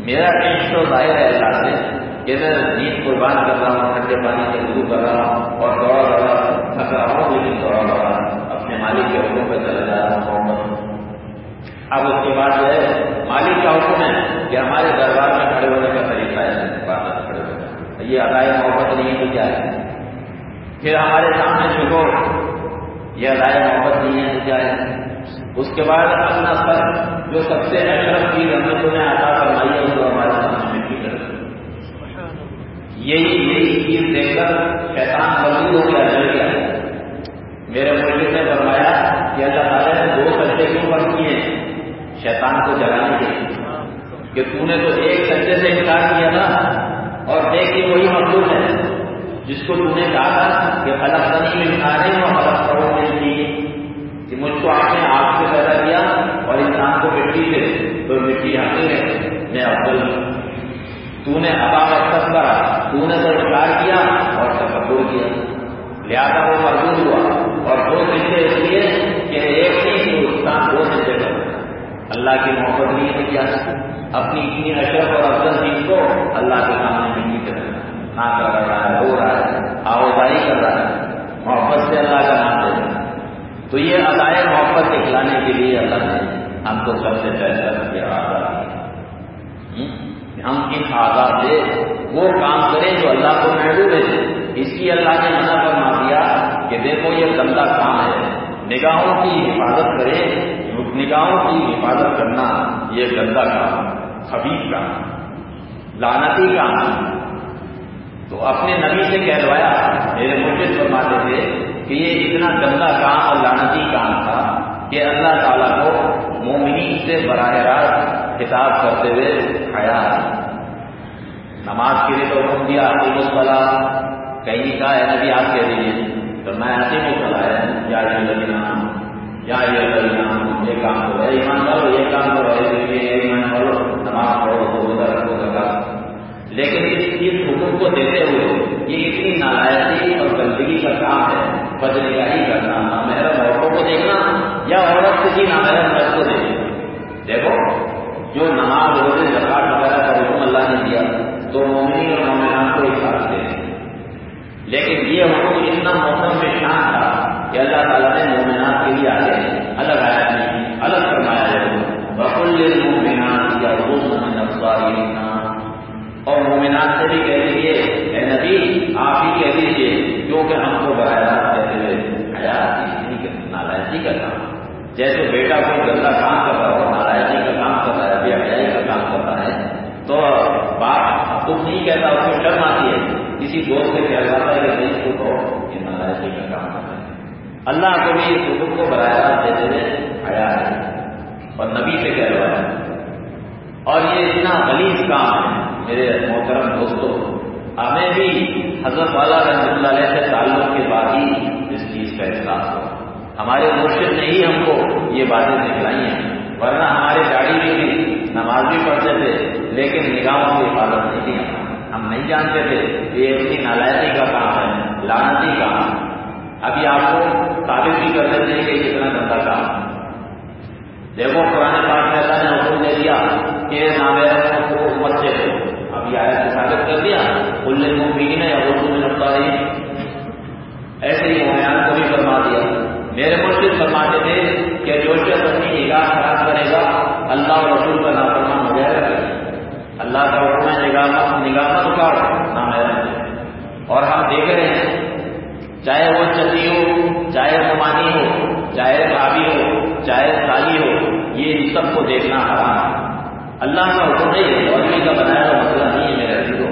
میرا عشق تو ظاہر ہے اللہ سے کہ میں نیند قربان کر رہا ہوں، ٹھنڈے پانی سے وضو کر رہا ہوں اور دوڑا دوڑا تھک رہا ہوں، لیکن دوڑا دوڑا۔ اپنے مالک کے حکم پہ چلا جا رہا ہوں اب اس کے بعد جو ہے، مالک کا حکم ہے کہ ہمارے دربار میں کھڑے ہونے کا طریقہ ہے کھڑے یہ ادائے محبت نہیں ہے کیا ہے؟ پھر ہمارے سامنے شکو یہ ادائے محبت نہیں ہے کیا ہے؟ اس کے بعد اپنا سر، جو سب سے اشرف چیز ہم نے عطا فرمائی ہے، وہ ہمارے سامنے مٹی کر یہی یہی چیز دیکھ کر شیطان مزید ہو گیا، جل گیا۔ میرے ملک نے فرمایا کہ اللہ تعالیٰ نے دو سجدے کیوں پر کیے شیطان کو جلانے کے کہ تو نے تو ایک سجدے سے انکار کیا تھا اور دیکھ وہی مقصود ہے، جس کو تم نے کہا تھا کہ خلق تنی میں انکارے اور خلق کرو میں کہ مجھ کو آپ نے آپ سے پیدا کیا اور انسان کو مٹی سے، تو مٹی آتی ہے میں افضل۔ تو نے ابا مقصد کرا، تو نے تو انکار کیا اور تکبر کیا۔ لہٰذا وہ مردود ہوا۔ اور دو سجدے اس لیے کہ ایک ہی انسان دو سجدے کر اللہ کی محبت نہیں ہے کیا؟ اپنی اتنی اشرف اور افضل چیز کو اللہ کے سامنے نہیں کر نہ ہاں، کر رہا ہے رو رہا ہے، آوازائی کر رہا ہے۔ محبت سے اللہ کا نام دے رہا ہے۔ تو یہ ادائے محبت دکھلانے کے لیے اللہ نے ہم کو سب سے فیصلہ کیا آزاد۔ ہم؟ ان آزاد سے وہ کام کریں جو اللہ کو محبوب ہے۔ اس کی اللہ نے منع فرما دیا دیکھو یہ گندا کام ہے۔ نگاہوں کی حفاظت کرے نگاہوں کی حفاظت کرنا یہ گندا کام خبیب کام لانتی کام تو اپنے نبی سے کہلوایا، میرے مرشد فرماتے تھے کہ یہ اتنا گندا کام اور لانتی کام تھا کہ اللہ تعالیٰ کو مومنی سے براہ راست خطاب کرتے ہوئے کھایا۔ نماز کے لیے تو حکم دیا عقیم الصلاح کہیں کا ہے نبی، آپ کہہ دیجیے تو میں عقیم الصلاح ہے یا یہ لگنا یا یہ لگنا یہ کام کرو ایمان کرو یہ کام کرو۔ ایمان کرو نماز پڑھو تو ادھر رکھو لگا لیکن اس حکم کو دیتے ہوئے یہ اتنی نالائکی اور گندگی کا کام ہے بدنگاہی کرنا، نامحرم عورتوں کو دیکھنا، یا عورت کسی نامحرم مرد کو دیکھنا دیکھو، جو نماز، روزے، زکات وغیرہ کا حکم اللہ نے دیا تو مومنی اور مومنات کو ایک حساب دے لیکن یہ حکم اتنا موسم میں شان تھا کہ اللہ تعالیٰ نے مومنات کے لیے آگے الگ آیا نہیں الگ فرمایا ہے۔ بکل مومنات یا روز اور مومنات سے بھی کہہ دیجیے اے نبی، آپ ہی کہہ دیجیے کیونکہ ہم کو براہ راست کہتے ہوئے حیات نالائکی کا کام۔ جیسے بیٹا کوئی گندا کام کر رہا ہو نالائکی کا کام کر رہا ہے ابھی حیائی کا کام کر رہا ہے، تو بات تو نہیں کہتا، اس کو شرم آتی ہے۔ کسی دوست سے کہہ رہا ہے کہ نہیں کو کہو یہ نالائکی کا کام کر رہا ہے اللہ کو بھی اس حکم کو براہ راست دیتے ہوئے حیا ہے۔ اور نبی سے کہہ رہا ہے۔ اور یہ اتنا غلیظ کام ہے، میرے محترم دوستوں ہمیں بھی حضرت والا رحمۃ اللہ علیہ سے تعلق کے بعد ہی اس چیز کا احساس ہو۔ ہمارے مرشد نے ہی ہم کو یہ باتیں دکھلائی ہیں۔ ورنہ ہمارے گاڑی بھی تھی نماز بھی پڑھتے تھے، لیکن نگاہوں کی حفاظت نہیں تھی۔ نہیں جانتے تھے کہ یہ اتنی نالائکی کا کام ہے لانتی کام۔ ابھی آپ کو ثابت بھی کر دیتے ہیں کہ کتنا گندا کام دیکھو پرانے پاک میں اللہ نے حکم دے دیا کہ نامیروں کو امت سے۔ ابھی آیا سے ثابت کر دیا۔ کل ممکن ہے یا اردو میں رکھتا رہی ایسے ہی مومیان کو بھی فرما دیا۔ میرے مرشد فرماتے تھے کہ جو شخص اپنی نگاہ خراب کرے گا، اللہ رسول کا نافرمان ہو جائے گا۔ اللہ کا حکم ہے نگاہ نگاہ اور ہم دیکھ رہے ہیں، چاہے وہ چتی ہو، چاہے ممانی ہو، چاہے بھابھی ہو، چاہے سالی ہو، یہ ان سب کو دیکھنا حرام ہے۔ اللہ کا حکم نہیں ہے اور کا بنایا ہوا مسئلہ نہیں ہے میرے رہی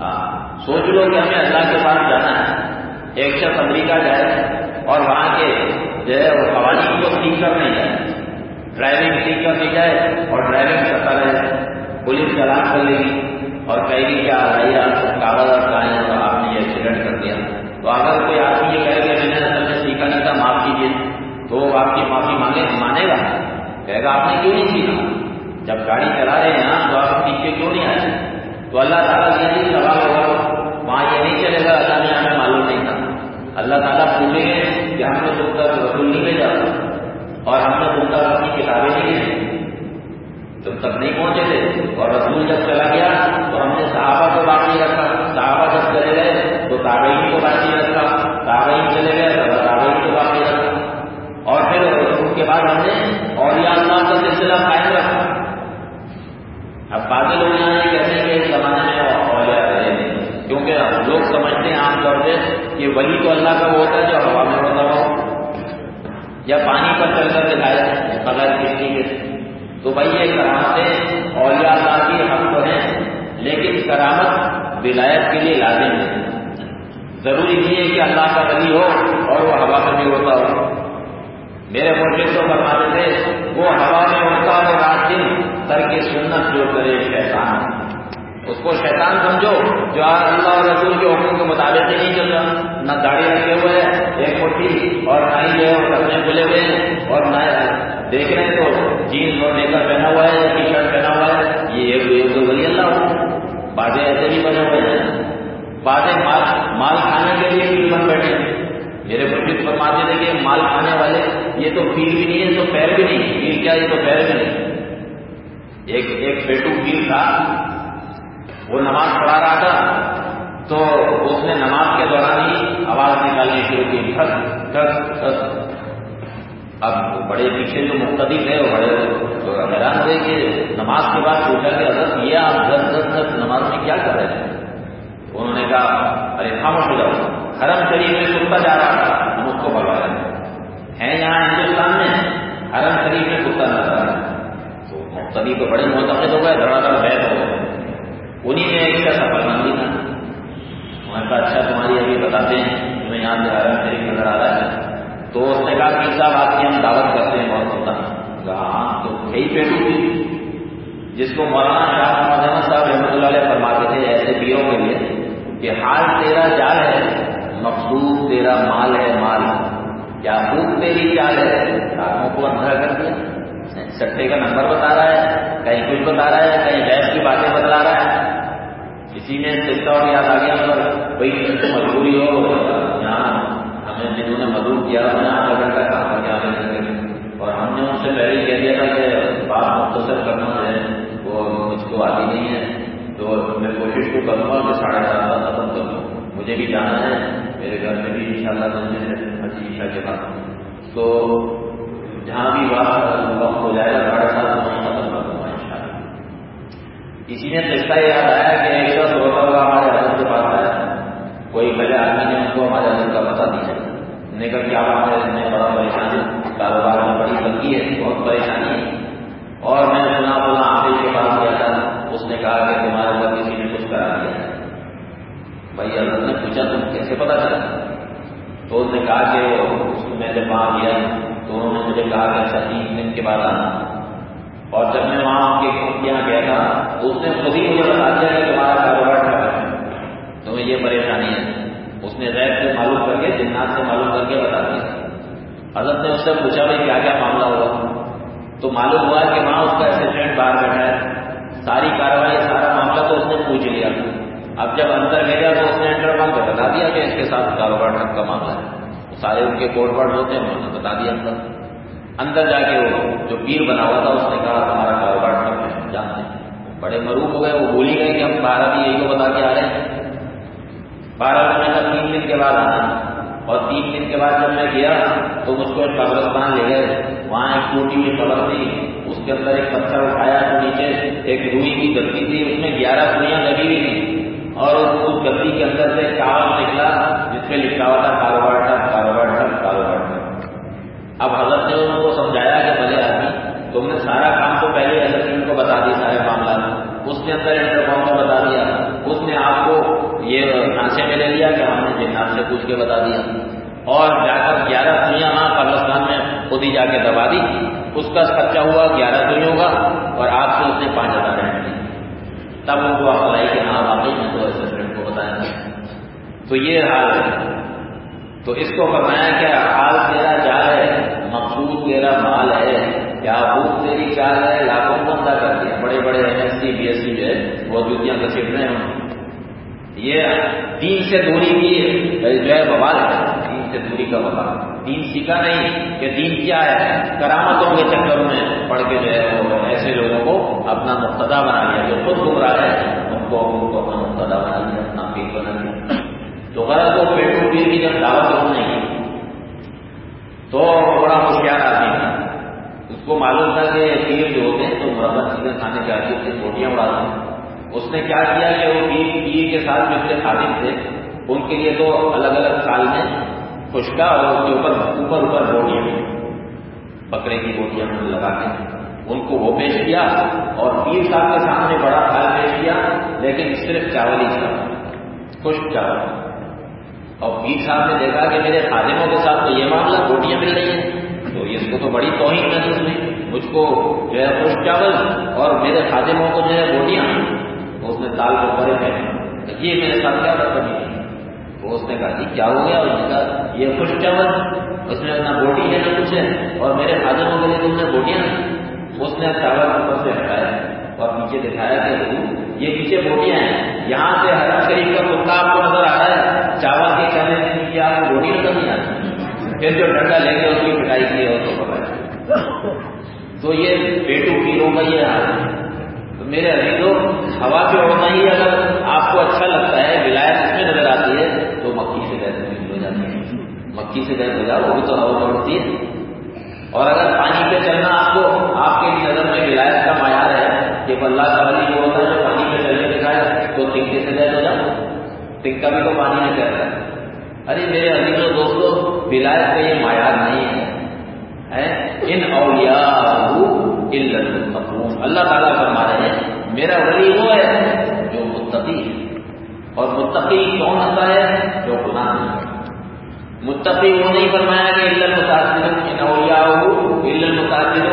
ہاں سوچ لو کہ ہمیں اللہ کے پاس جانا ہے۔ ایک شخص امریکہ جائے اور وہاں کے جو ہے وہ قوانین کو سیکھ کر نہیں جائے ڈرائیونگ سیکھ کر نہیں جائے اور ڈرائیونگ کرتا رہے۔ پولیس چلان کر لے گی۔ اور کہیں گی کیا آئیے آپ کاغذ اور کہاں تو آپ نے یہ ایکسیڈنٹ کر دیا۔ تو اگر کوئی آدمی یہ کہے کہ میں نے اصل میں سیکھا نہیں تھا، معاف کیجیے تو آپ کی معافی مانگے، مانے گا۔ کہے گا، آپ نے کیوں نہیں سیکھا؟ جب گاڑی چلا رہے ہیں نا، تو آپ سیکھ کے کیوں نہیں آئے؟ تو اللہ تعالیٰ یہ سوال ہوگا، وہاں یہ نہیں چلے گا، اللہ نے ہمیں معلوم نہیں تھا۔ اللہ تعالیٰ پوچھیں گے کہ ہم نے تم تک رسول نہیں بھیجا اور ہم نے تم تک اپنی کتابیں نہیں ہیں۔ تم تک نہیں پہنچے تھے اور رسول جب چلا گیا تو ہم نے صحابہ کو باقی رکھا۔ صحابہ جب چلے گئے تو تابعین کو باقی رکھا۔ تابعین چلے گئے تو تابعین کو باقی رکھا۔ اور پھر اس کے بعد ہم نے اولیاء اللہ کا سلسلہ قائم رکھا۔ اب بادل لوگ یہاں کہتے ہیں کہ اس زمانے میں اولیاء رہے نہیں۔ کیونکہ لوگ سمجھتے ہیں عام طور پہ کہ ولی تو اللہ کا وہ ہوتا ہے جو ہوا میں ہوتا ہو۔ یا پانی پر چل کر دکھائے بغیر کشتی کے تو بھائی یہ کرامتیں اولیاء اللہ کی حق تو ہیں، لیکن کرامت ولایت کے لیے لازم ہے۔ ضروری نہیں ہے کہ اللہ کا ولی ہو اور وہ ہوا میں بھی ہوتا ہو۔ میرے مرشد تو فرماتے تھے، وہ ہوا میں ہوتا ہو رات دن سر کی سنت جو کرے شیطان۔ اس کو شیطان سمجھو، جو اللہ اور رسول کے حکم کے مطابق ہی نہیں چل رہا نہ داڑھی رکھے ہوئے ہیں، ایک مٹھی اور نہ ہی جو ہے کپڑے کھلے ہوئے ہیں اور نہ دیکھ رہے ہیں تو جینس اور نیکر پہنا ہوا ہے یا ٹی شرٹ پہنا ہوا ہے، یہ ایک تو ولی اللہ ہو بادے ایسے بھی بنے ہوئے ہیں۔ بادے مال مال کھانے کے لیے بھی بن بیٹھے میرے مرشد فرماتے تھے کہ مال کھانے والے، یہ تو پیر بھی نہیں ہے تو پیر بھی نہیں۔ پیر کیا، یہ تو پیر بھی نہیں۔ ایک ایک پیٹو پیر تھا، وہ نماز پڑھا رہا تھا، تو اس نے نماز کے دوران ہی آواز نکالنی شروع کی۔ ٹھک ٹھک ٹھک اب بڑے پیچھے جو مقتدی تھے وہ بڑے حیران ہوئے کہ نماز کے بعد پوچھا کہ حضرت یہ آپ دس دس دس نماز میں کیا کر رہے ہیں؟ انہوں نے کہا، ارے خاموش ہو جاؤ، حرم شریف میں کتا جا رہا تھا، ہم اس کو بھگا رہے ہیں۔ یہاں ہندوستان میں، حرم شریف میں کتا نظر آ رہا ہے۔ تو مقتدی تو بڑے معتقد ہو گئے دھڑا دھڑ ہو گئے۔ انہیں میں ایک کا سفر مندی تھا۔ انہوں نے کہا اچھا تمہاری ابھی بتاتے ہیں، تمہیں یہاں سے حرم شریف نظر آ رہا ہے۔ تو اس نے کہا کہ صاحب، آپ کی ہم دعوت کرتے ہیں بہت ہوتا ہاں تو کئی پیٹو تھی جس کو مولانا شاہ محمد صاحب رحمۃ اللہ علیہ فرماتے تھے ایسے پیروں کے لیے کہ حال تیرا جال ہے، مقصود تیرا مال ہے، مال۔ کیا بھوک تیری چال ہے؟ آنکھوں کو اندھا کر دیا۔ سٹے کا نمبر بتا رہا ہے، کہیں کچھ بتا رہا ہے، کہیں بیس کی باتیں بتلا رہا ہے۔ کسی نے سکتا اور یاد آ گیا، مگر کوئی مجبوری ہو یہاں جنہوں نے مدور کیا انہوں نے آدھا گھنٹہ کام کر اور ہم نے ان سے پہلے کہہ دیا تھا کہ بات مختصر کرنا جو ہے، وہ مجھ کو آتی نہیں ہے۔ تو میں کوشش تو کروں گا کہ ساڑھے سات بات ختم کروں مجھے بھی جانا ہے، میرے گھر میں بھی ان شاء اللہ سمجھے ہے حجی عشا کے بعد۔ تو جہاں بھی بات وقت ہو جائے گا ساڑھے سات بجے ختم کر دوں گا ان شاء اللہ کسی نے قصہ یاد آیا کہ ایک شخص ہوتا ہوا ہمارے حضرت کے پاس آیا۔ کوئی بڑے آدمی نے ان کو ہمارے حضرت کا پتہ دیا۔ نے کہا کیا ہمارے میں بڑا پریشانی کاروبار میں بڑی تنگی ہے، بہت پریشانی ہے۔ اور میں نے سنا بولا آپ کے پاس گیا تھا، اس نے کہا کہ تمہارے اوپر کسی نے کچھ کرا دیا بھائی حضرت نے پوچھا، تم کیسے پتا چلا؟ تو اس نے کہا کہ اس کو میں جب وہاں گیا، تو انہوں نے مجھے کہا کہ اچھا تین دن کے بعد آنا۔ اور جب میں وہاں آپ کے یہاں گیا تھا، اس نے خود ہی مجھے بتا دیا کہ تمہارا کاروبار ٹھپ ہے۔ تمہیں یہ پریشانی ہے۔ نے ریب سے معلوم کر کے، جنات سے معلوم کر کے بتا دیا۔ حضرت نے اس سے پوچھا بھائی، کیا کیا معاملہ ہوا؟ تو معلوم ہوا کہ وہاں اس کا اسسٹنٹ باہر بیٹھا ہے۔ ساری کاروائی سارا معاملہ تو اس نے پوچھ لیا۔ اب جب اندر گیا تو اس نے انٹر بند بتا دیا کہ اس کے ساتھ کاروبار ٹھپ کا معاملہ ہے۔ سارے ان کے کوڈ ورڈ ہوتے ہیں، انہوں نے بتا دیا اندر۔ اندر جا کے وہ جو پیر بنا ہوا تھا، اس نے کہا ہمارا کاروبار ٹھپ ہے جانتے بڑے مروب ہو گئے، وہ بولی گئے کہ ہم بارہ بھی یہی کو بتا کے آ رہے ہیں۔ بارہ مہینے کا تین دن کے بعد آنا اور تین دن کے بعد جب میں گیا تو مجھ کو ایک قبرستان لے گئے۔ وہاں ایک ٹوٹی ہوئی قبر تھی۔ اس کے اندر ایک پتھر اٹھایا تو نیچے ایک روئی کی گدی تھی۔ اس میں گیارہ سوئیاں لگی ہوئی تھی اور اس گدی کے اندر سے کاغذ نکلا، جس پہ لکھا ہوا تھا کاروبار ٹھپ کاروبار ٹھپ کاروبار ٹھپ اب حضرت نے ان کو سمجھایا کہ بھلے آدمی، تم نے سارا کام تو پہلے حضرت کو بتا دی سارے معاملات۔ اس کے اندر انٹر کو بتا دیا۔ اس نے آپ کو یہ کھانسے میں لے لیا کہ ہم نے جنات سے پوچھ کے بتا دیا۔ اور جا کر گیارہ سوئیاں وہاں قبرستان میں خود ہی جا کے دبا دی۔ اس کا خرچہ ہوا گیارہ سوئیوں کا اور آپ سے اس نے پانچ ہزار رینٹ لی تب ان کو اپلائی کہ ہاں واقعی میں تو اسسٹنٹ کو بتایا تو یہ حال ہے۔ تو اس کو فرمایا کیا حال تیرا جال ہے، مقصود تیرا مال ہے۔ کیا بھوک تیری چال ہے؟ لاکھوں بندہ کر دیا۔ بڑے بڑے M S C B S C جو ہے وہ جوتیاں کسیٹ رہے ہیں۔ یہ دین سے دوری کی جو ہے بوال ہے، دین سے دوری کا بوال۔ دین سیکھا نہیں کہ دین کیا ہے، کرامتوں کے چکر میں پڑھ کے جو ہے وہ ایسے لوگوں کو اپنا مقتدا بنا لیا، جو خود گمراہ ہے ان کو ان کو اپنا مقتدا بنا لیا، اپنا پیر بنا لیا۔ تو غلط وہ پیٹرول پیر کی جب دعوت انہوں نے کی تو بڑا ہوشیار آدمی تھا۔ اس کو معلوم تھا کہ پیر جو ہوتے ہیں، تو مربع چیزیں کھانے کے آتی ہوتے روٹیاں اڑاتے ہیں۔ اس نے کیا کیا کہ وہ پیر پیر کے ساتھ جو اس کے خادم تھے، ان کے لیے تو الگ الگ سال میں خشکا اور اس کے اوپر اوپر اوپر روٹیاں بکرے کی روٹیاں لگا کے ان کو وہ پیش کیا اور پیر صاحب کے سامنے بڑا پھل پیش کیا، لیکن صرف چاول ہی تھا، خشک چاول۔ اور پیر صاحب نے دیکھا کہ میرے خادموں کے ساتھ تو یہ معاملہ روٹیاں مل رہی ہیں۔ تو اس کو تو بڑی توہین محسوس ہوئی، مجھ کو جو ہے خشک چاول اور میرے خادموں کو جو ہے روٹیاں وہ اس نے تال کو پڑے پہنے یہ میرے ساتھ کیا بدتمی ہے وہ اس نے کہا جی کیا ہو گیا؟ اس نے کہا، یہ خوش چاول اس نے نہ بوٹی ہے نہ کچھ ہے اور میرے فادروں کے لیے تم نے بوٹیاں اس نے چاول اوپر سے ہٹایا اور پیچھے دکھایا کہ یہ پیچھے بوٹیاں ہیں۔ یہاں سے ہر شریف کا کتا آپ کو نظر آ رہا ہے۔ چاول کے چنے کے نیچے آپ کو بوٹی نظر نہیں آتی۔ پھر جو ڈنڈا لے کے اس کی پٹائی کی ہے اس کو پکڑا تو یہ بیٹو پیروں کا یہ حال۔ ہے میرے عزیزوں ہوا پہ اڑنا ہی اگر آپ کو اچھا لگتا ہے، ولایت اس میں نظر آتی ہے، تو مکھی سے گئے ہو جاتی ہے۔ مکھی سے گئے ہو جاؤ، وہ بھی تو ہوا پہ اڑتی ہے۔ اور اگر پانی پہ چلنا آپ کو، آپ کی نظر میں ولایت کا معیار ہے کہ اللہ کا ولی وہ ہوتا ہے، جو پانی پہ چلنے دکھائے تو تنکے سے جائے تو جاؤ۔ تنکا بھی تو پانی میں کہتا ہے۔ ارے میرے عزیزوں دوستوں ولایت کا یہ معیار نہیں ہے۔ ان اولیاء اللہ تعالیٰ فرما رہے ہیں میرا ولی وہ ہے جو متقی ہے۔ اور متقی کون ہوتا ہے؟ جو گناہ نہیں متقی وہ نہیں فرمایا کہ علم متاثروں کی متاثر اولیاء علم متاثر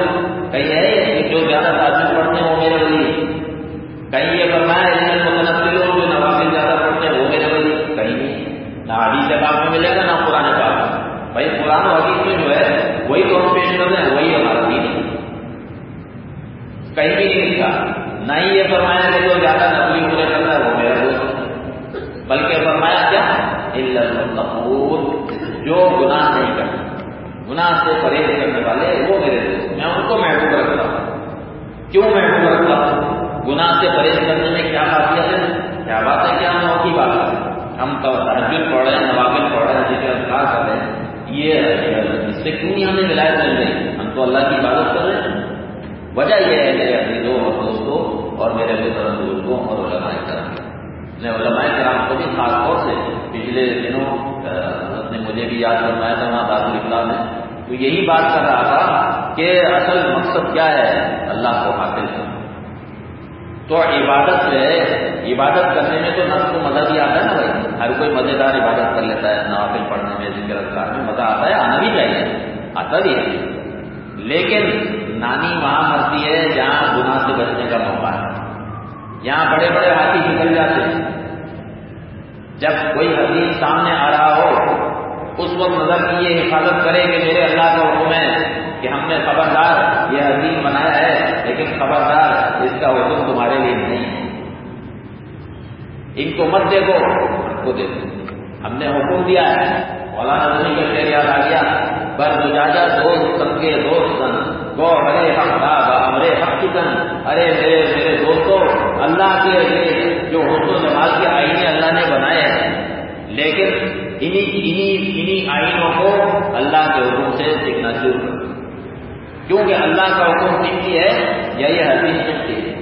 کہیں ہے کہ جو زیادہ تاثر پڑھتے ہیں وہ میرے ولی۔ کہیں یہ فرمایا علم متنفر جو نوافل زیادہ پڑھتے ہیں وہ میرے ولی۔ کہیں نہیں۔ نہ حدیث پاک میں ملے گا، نہ پرانے پاک میں۔ بھائی قرآن و حدیث میں جو ہے، وہی تو ہم پیش کر رہے ہیں، وہی ہمارا دین ہے۔ کہیں بھی نہیں لکھا۔ نہ ہی یہ فرمایا کہ جو زیادہ نقلی پورے کرتا ہے وہ میرا دوست بلکہ فرمایا کیا؟ المتقون۔ جو گناہ نہیں کرتا گناہ سے پرہیز کرنے والے وہ میرے دوست میں ان کو محبوب رکھتا ہوں۔ کیوں محبوب رکھتا ہوں؟ گناہ سے پرہیز کرنے میں کیا خاصیت ہے کیا بات ہے؟ کیا ہم کی بات ہے؟ ہم تو تحجد پڑھ رہے ہیں نوابل پڑھ رہے ہیں ذکر اذکار کر رہے ہیں۔ یہ اس سے کیوں نہیں ہمیں ولایت مل رہی؟ ہم تو اللہ کی عبادت کر رہے ہیں۔ وجہ یہ ہے میرے عزیزوں اور دوستوں اور میرے بزرگ بزرگوں اور علماء کرام میں علماء کرام کو بھی خاص طور سے پچھلے دنوں حضرت نے مجھے بھی یاد فرمایا تھا وہاں دار الفلاح میں، تو یہی بات کر رہا تھا کہ اصل مقصد کیا ہے؟ اللہ کو حاصل کرنا۔ تو عبادت سے، عبادت کرنے میں تو نفس کو مزہ بھی آتا ہے نا بھائی؟ ہر کوئی مزیدار عبادت کر لیتا ہے، نوافل پڑھنے میں، ذکر اذکار میں مزہ آتا ہے، آنا بھی چاہیے۔ آتا بھی ہے۔ لیکن نانی وہاں مرتی ہے جہاں گناہ سے بچنے کا موقع ہے۔ یہاں بڑے بڑے ہاتھی نکل جاتے ہیں۔ جب کوئی حدیث سامنے آ رہا ہو، اس وقت نظر کی یہ حفاظت کرے کہ میرے اللہ کا حکم ہے کہ ہم نے خبردار یہ حدیث بنایا ہے، لیکن خبردار اس کا حکم تمہارے لیے نہیں۔ ہے ان کو مت دیکھو ہم کو دیکھو۔ ہم نے حکم دیا ہے۔ مولانا نظمی کا شعر یاد آ گیا پر مجاجا دوست، سب کے دوست سن گو ہرے حق بابا ہمارے حق کن ارے میرے میرے دوستوں اللہ کے جو حسن و جمال کے آئینے اللہ نے بنائے ہیں۔ لیکن انہی انہی انہی آئینوں کو اللہ کے حکم سے سیکھنا شروع کر کیونکہ اللہ کا حکم سیکھتی ہے؟ یا یہ حدیث سیکھتی ہے؟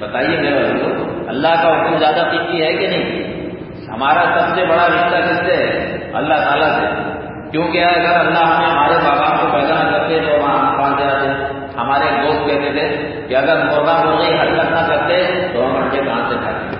بتائیے میرے بھائی اللہ کا حکم زیادہ سیکھتی ہے کہ نہیں؟ ہمارا سب سے بڑا رشتہ کس سے ہے؟ اللہ تعالیٰ سے۔ کیونکہ اگر اللہ ہمیں ہمارے بابا باپ کو پیدا نہ کرتے تو وہاں ہم جاتے ہمارے دوست کہتے تھے کہ اگر مرغا مرغی حرکت نہ کرتے تو ہم انڈے کہاں سے کھاتے؟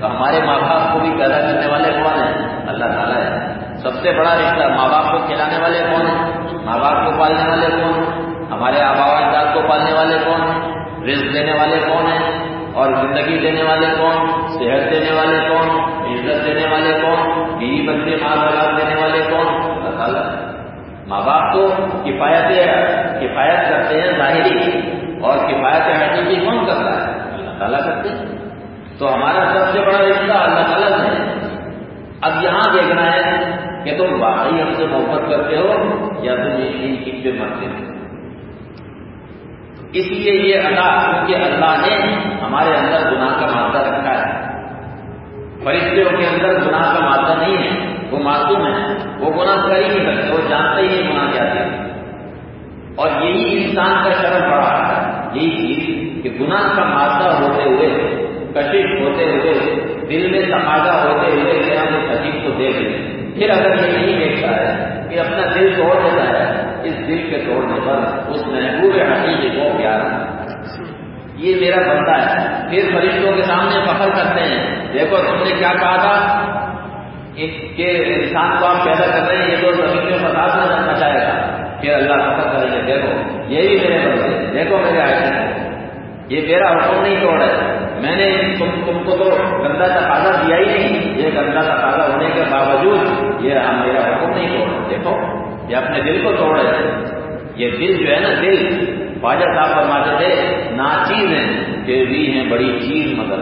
تو ہمارے ماں باپ کو بھی پیدا کرنے والے کون ہیں؟ اللہ تعالیٰ ہے۔ سب سے بڑا رشتہ ماں باپ کو کھلانے والے کون ہیں؟ ماں باپ کو پالنے والے کون ہیں؟ ہمارے آبا و اجداد کو پالنے والے کون ہیں؟ رزق دینے والے کون ہیں؟ اور زندگی دینے والے کون؟ صحت دینے والے کون؟ عزت دینے والے کون؟ بیوی بچے ماں اولاد دینے والے کون؟ اللہ۔ تعالیٰ ماں باپ تو کفایت کفایت کرتے ہیں ظاہری اور کفایت حقیقی کون کرتا ہے؟ اللہ تعالیٰ کرتے ہیں۔ تو ہمارا سب سے بڑا رشتہ اللہ تعالیٰ سے ہے۔ اب یہاں دیکھنا ہے کہ تم واقعی ہم سے محبت کرتے ہو یا تم ان پہ مرتے ہو؟ اس لیے یہ اللہ کیونکہ اللہ نے ہمارے اندر گناہ کا مادہ رکھا ہے۔ فرشتوں کے اندر گناہ کا مادہ نہیں ہے، وہ معصوم ہے وہ گناہ کر ہی نہیں سکتے، وہ جانتے ہی گناہ کیا تھے اور یہی انسان کا شرم پڑا ہے، یہی چیز کہ گناہ کا مادہ ہوتے ہوئے، کشش ہوتے ہوئے، دل میں تقاضا ہوتے ہوئے کہ ہم اس عجیب کو دیکھ لیں۔ پھر اگر یہ نہیں دیکھتا ہے کہ اپنا دل توڑ دیتا ہے، اس دل کے توڑنے پر اس محبوب حقیقی کو پیار یہ میرا بندہ ہے۔ پھر فرشتوں کے سامنے فخر کرتے ہیں۔ دیکھو، تم نے کیا کہا تھا؟ کہ انسان کو آپ پیدا کر رہے ہیں، یہ تو زمین میں فساد نہ مچائے گا۔ پھر اللہ فخر کریں گے دیکھو، یہ بھی میرے بندے دیکھو میرے آئے یہ میرا حکم نہیں توڑ ہے میں نے تم تم کو تو گندا تقاضا دیا ہی نہیں۔ یہ گندا تقاضا ہونے کے باوجود یہ میرا حکم نہیں توڑ دیکھو، یہ اپنے دل کو توڑ رہے تھے یہ دل جو ہے نا، دل خواجہ صاحب فرماتے تھے، ناچیز ہیں پھر بھی ہیں، بڑی چیز مگر۔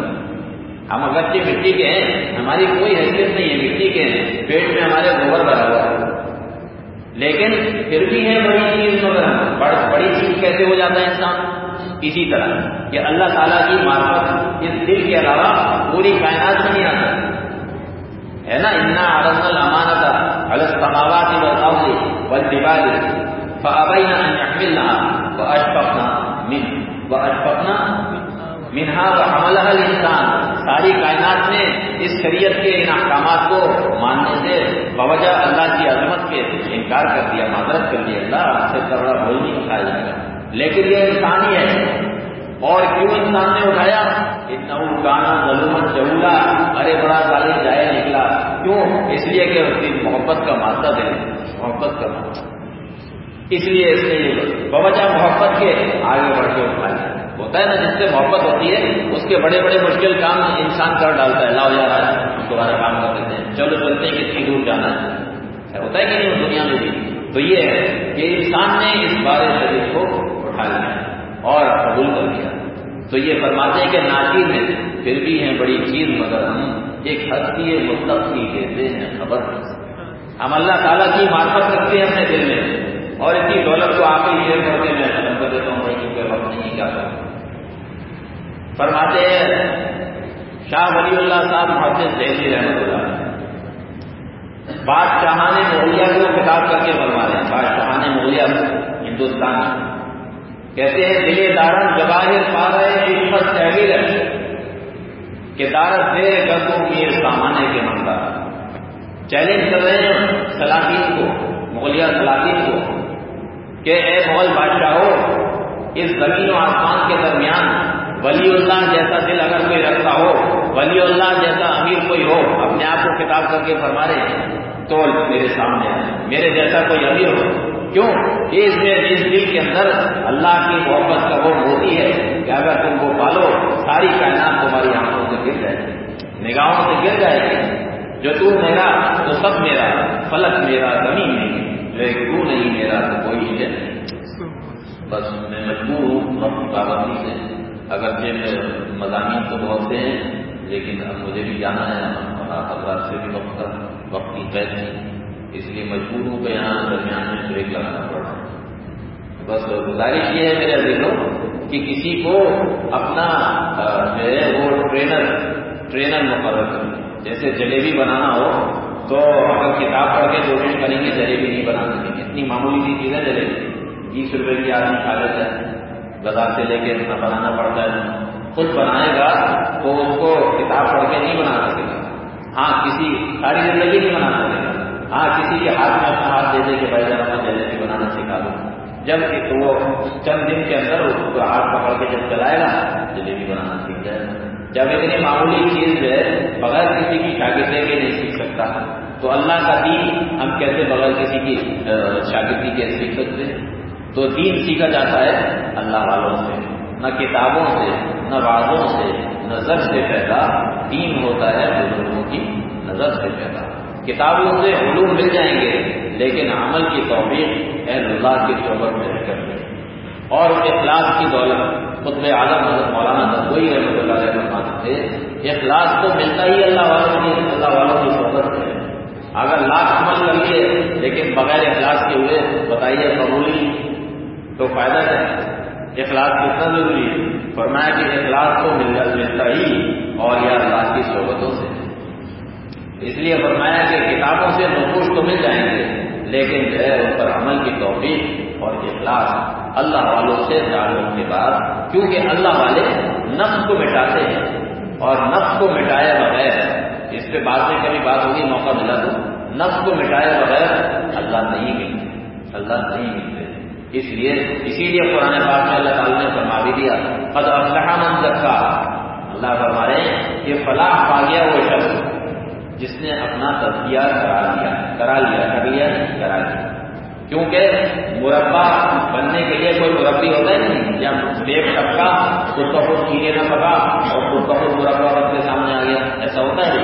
ہم اگرچہ مٹی کے ہیں، ہماری کوئی حیثیت نہیں ہے، مٹی کے ہیں، پیٹ میں ہمارے گوبر بھرا ہوا ہے۔ لیکن پھر بھی ہے بڑی چیز مگر۔ بڑی چیز کیسے ہو جاتا ہے انسان؟ اسی طرح کہ اللہ تعالیٰ کی معرفت اس دل کے علاوہ پوری کائنات میں نہیں آ سکتی ہے نا؟ اتنا آرز المانت السماوات والارض والجبال فابین ان يحملنا واشفقنا من واشفقنا منہا و الانسان ساری کائنات نے اس شریعت کے ان احکامات کو ماننے سے بوجہ اللہ کی عظمت کے انکار کر دیا، معذرت کر دیا۔ اللہ آپ سے بڑا بول نہیں اٹھایا جائے گا۔ لیکن یہ انسان ہی ہے۔ اور کیوں انسان نے اٹھایا؟ اتنا گانا ظلمت چولا ارے، بڑا سال جائے نکلا۔ کیوں؟ اس لیے کہ اس کی محبت کا مادہ دے محبت کا مادہ۔ اس لیے اس نے بوجہ محبت کے آگے بڑھ کے اٹھایا ہوتا ہے نا، جس سے محبت ہوتی ہے، اس کے بڑے بڑے مشکل کام انسان کر ڈالتا ہے۔ لاؤ یار، آج تمہارا کام کر دیتے ہیں۔ چلو، چلتے ہیں، کتنی دور جانا ہے۔ اچھا، ہوتا ہے کہ نہیں؟ دنیا میں بھی۔ تو یہ ہے کہ انسان نے اس بارے شریف کو اٹھا لیا اور قبول کر دیا تو یہ فرماتے ہیں کہ ناچیر ہے پھر بھی ہیں بڑی چیز مگر ہم ایک ہستی مطلب کی دیتے ہیں خبر۔ ہم اللہ تعالیٰ کی معرفت رکھتے ہیں اپنے دل میں، اور اتنی دولت کو آپ ہی شیئر کر کے میں ختم کر دیتا ہوں بھائی کیونکہ وقت نہیں کیا کروں؟ فرماتے ہیں، شاہ ولی اللہ صاحب محدث دہلی رحمت اللہ بادشاہان مغلیہ کو خطاب کر کے فرما رہے ہیں۔ بادشاہان مغلیہ ہندوستان۔ کہتے ہیں، دل دارن جواہر پا رہے عزت تحریر ہے۔ کہ دارت دے گردوں کی سامانے کے منگا چیلنج کر رہے ہیں سلاطین کو، مغلیہ سلاطین کو۔ کہ اے مغل بادشاہ ہو اس زمین و آسمان کے درمیان ولی اللہ جیسا دل اگر کوئی رکھتا ہو، ولی اللہ جیسا امیر کوئی ہو، اپنے آپ کو کتاب کر کے فرما رہے تو میرے سامنے میرے جیسا کوئی امیر ہو کیوں؟ اس میں اس دل کے اندر اللہ کی محبت کا وہ موتی ہے کہ اگر تم کو پالو، ساری کائنات تمہاری آنکھوں سے گر جائے نگاہوں سے گر جائے گی۔ جو تو میرا، تو سب میرا، فلک میرا، زمین نہیں جو ایک تو نہیں میرا، تو کوئی ہے۔ بس میں مجبور ہوں پابندی سے۔ اگرچہ میں مضامین تو بہت سے ہیں، لیکن اب مجھے بھی جانا ہے۔ اور حضرات سے بھی وقت وقت کی قید نہیں اس لیے مجبور ہوں کہ یہاں درمیان میں بریک لگانا پڑ رہا ہے بس گزارش یہ ہے میرے دلوں کہ کسی کو اپنا جو ہے وہ ٹرینر ٹرینر مقرر کر جیسے جلیبی بنانا ہو تو اگر کتاب پڑھ کے کوشش کریں گے جلیبی نہیں بنا سکیں گے اتنی معمولی سی چیز ہے جلیبی۔ بیس روپئے کی آدمی کھا لیتا ہے، بازار سے لے کے اپنا بنانا پڑتا ہے۔ خود بنائے گا تو اس کو کتاب پڑھ کے نہیں بنا سکے۔ گا ہاں کسی ساری زندگی نہیں بنا سکے۔ گا ہاں کسی کے ہاتھ میں اپنا ہاتھ دے دے کے بھائی جانا جلیبی بنانا سکھا دو جب وہ چند دن کے اندر اس کو ہاتھ پکڑ کے جب چلائے گا جلیبی بنانا سیکھ جائے گا۔ جب اتنی معمولی چیز جو ہے، بغیر کسی کی شاگردے کے نہیں سیکھ سکتا، تو اللہ کا دین ہم کیسے بغیر کسی کی شاگردی کے سیکھ سکتے تو دین سیکھا جاتا ہے اللہ والوں سے، نہ کتابوں سے، نہ وعدوں سے، نظر سے پیدا، دین ہوتا ہے بزرگوں کی نظر سے پیدا۔ کتابوں سے علوم مل جائیں گے، لیکن عمل کی توفیق اہل اللہ کی صحبت میں رہ کر اور اخلاص کی دولت خود میں عالم حضرت مولانا ندوئی رحمۃ اللہ علیہ فرماتے تھے، اخلاص تو ملتا ہی اللہ والوں کی، اللہ والوں کی صحبت سے اگر لاکھ عمل کر لیے لیکن بغیر اخلاص کے ہوئے، بتائیے قبولی تو فائدہ کیا ہے؟ اخلاص کتنا ضروری ہے؟ فرمایا کہ اخلاص تو ملتا ہی اور یا اللہ کی صحبتوں سے۔ اس لیے فرمایا کہ کتابوں سے نقوش تو مل جائیں گے، لیکن جو ہے ان پر عمل کی توفیق اور اخلاص اللہ والوں سے جاننے کے بعد، کیونکہ اللہ والے نفس کو مٹاتے ہیں اور نفس کو مٹائے بغیر، اس پہ بعد میں کبھی بات ہوگی، موقع ملا تو، نفس کو مٹائے بغیر اللہ نہیں ملتے، اللہ نہیں ملتے۔ اس لیے، اسی لیے قرآن پاک میں اللہ تعالیٰ نے فرما بھی دیا، قد افلح من زکا اللہ فرما رہے ہیں فلاح پا گیا وہ شخص جس نے اپنا تجزیہ کرا لیا کرا لیا کر لیا کرا لیا۔ کیونکہ مربع بننے کے لیے کوئی مربی ہوتا ہے نہیں۔ یا ایک ٹپکا خود کا خود کیڑے نہ پکا اور خود کا خود مربع بن کے سامنے آ گیا، ایسا ہوتا ہے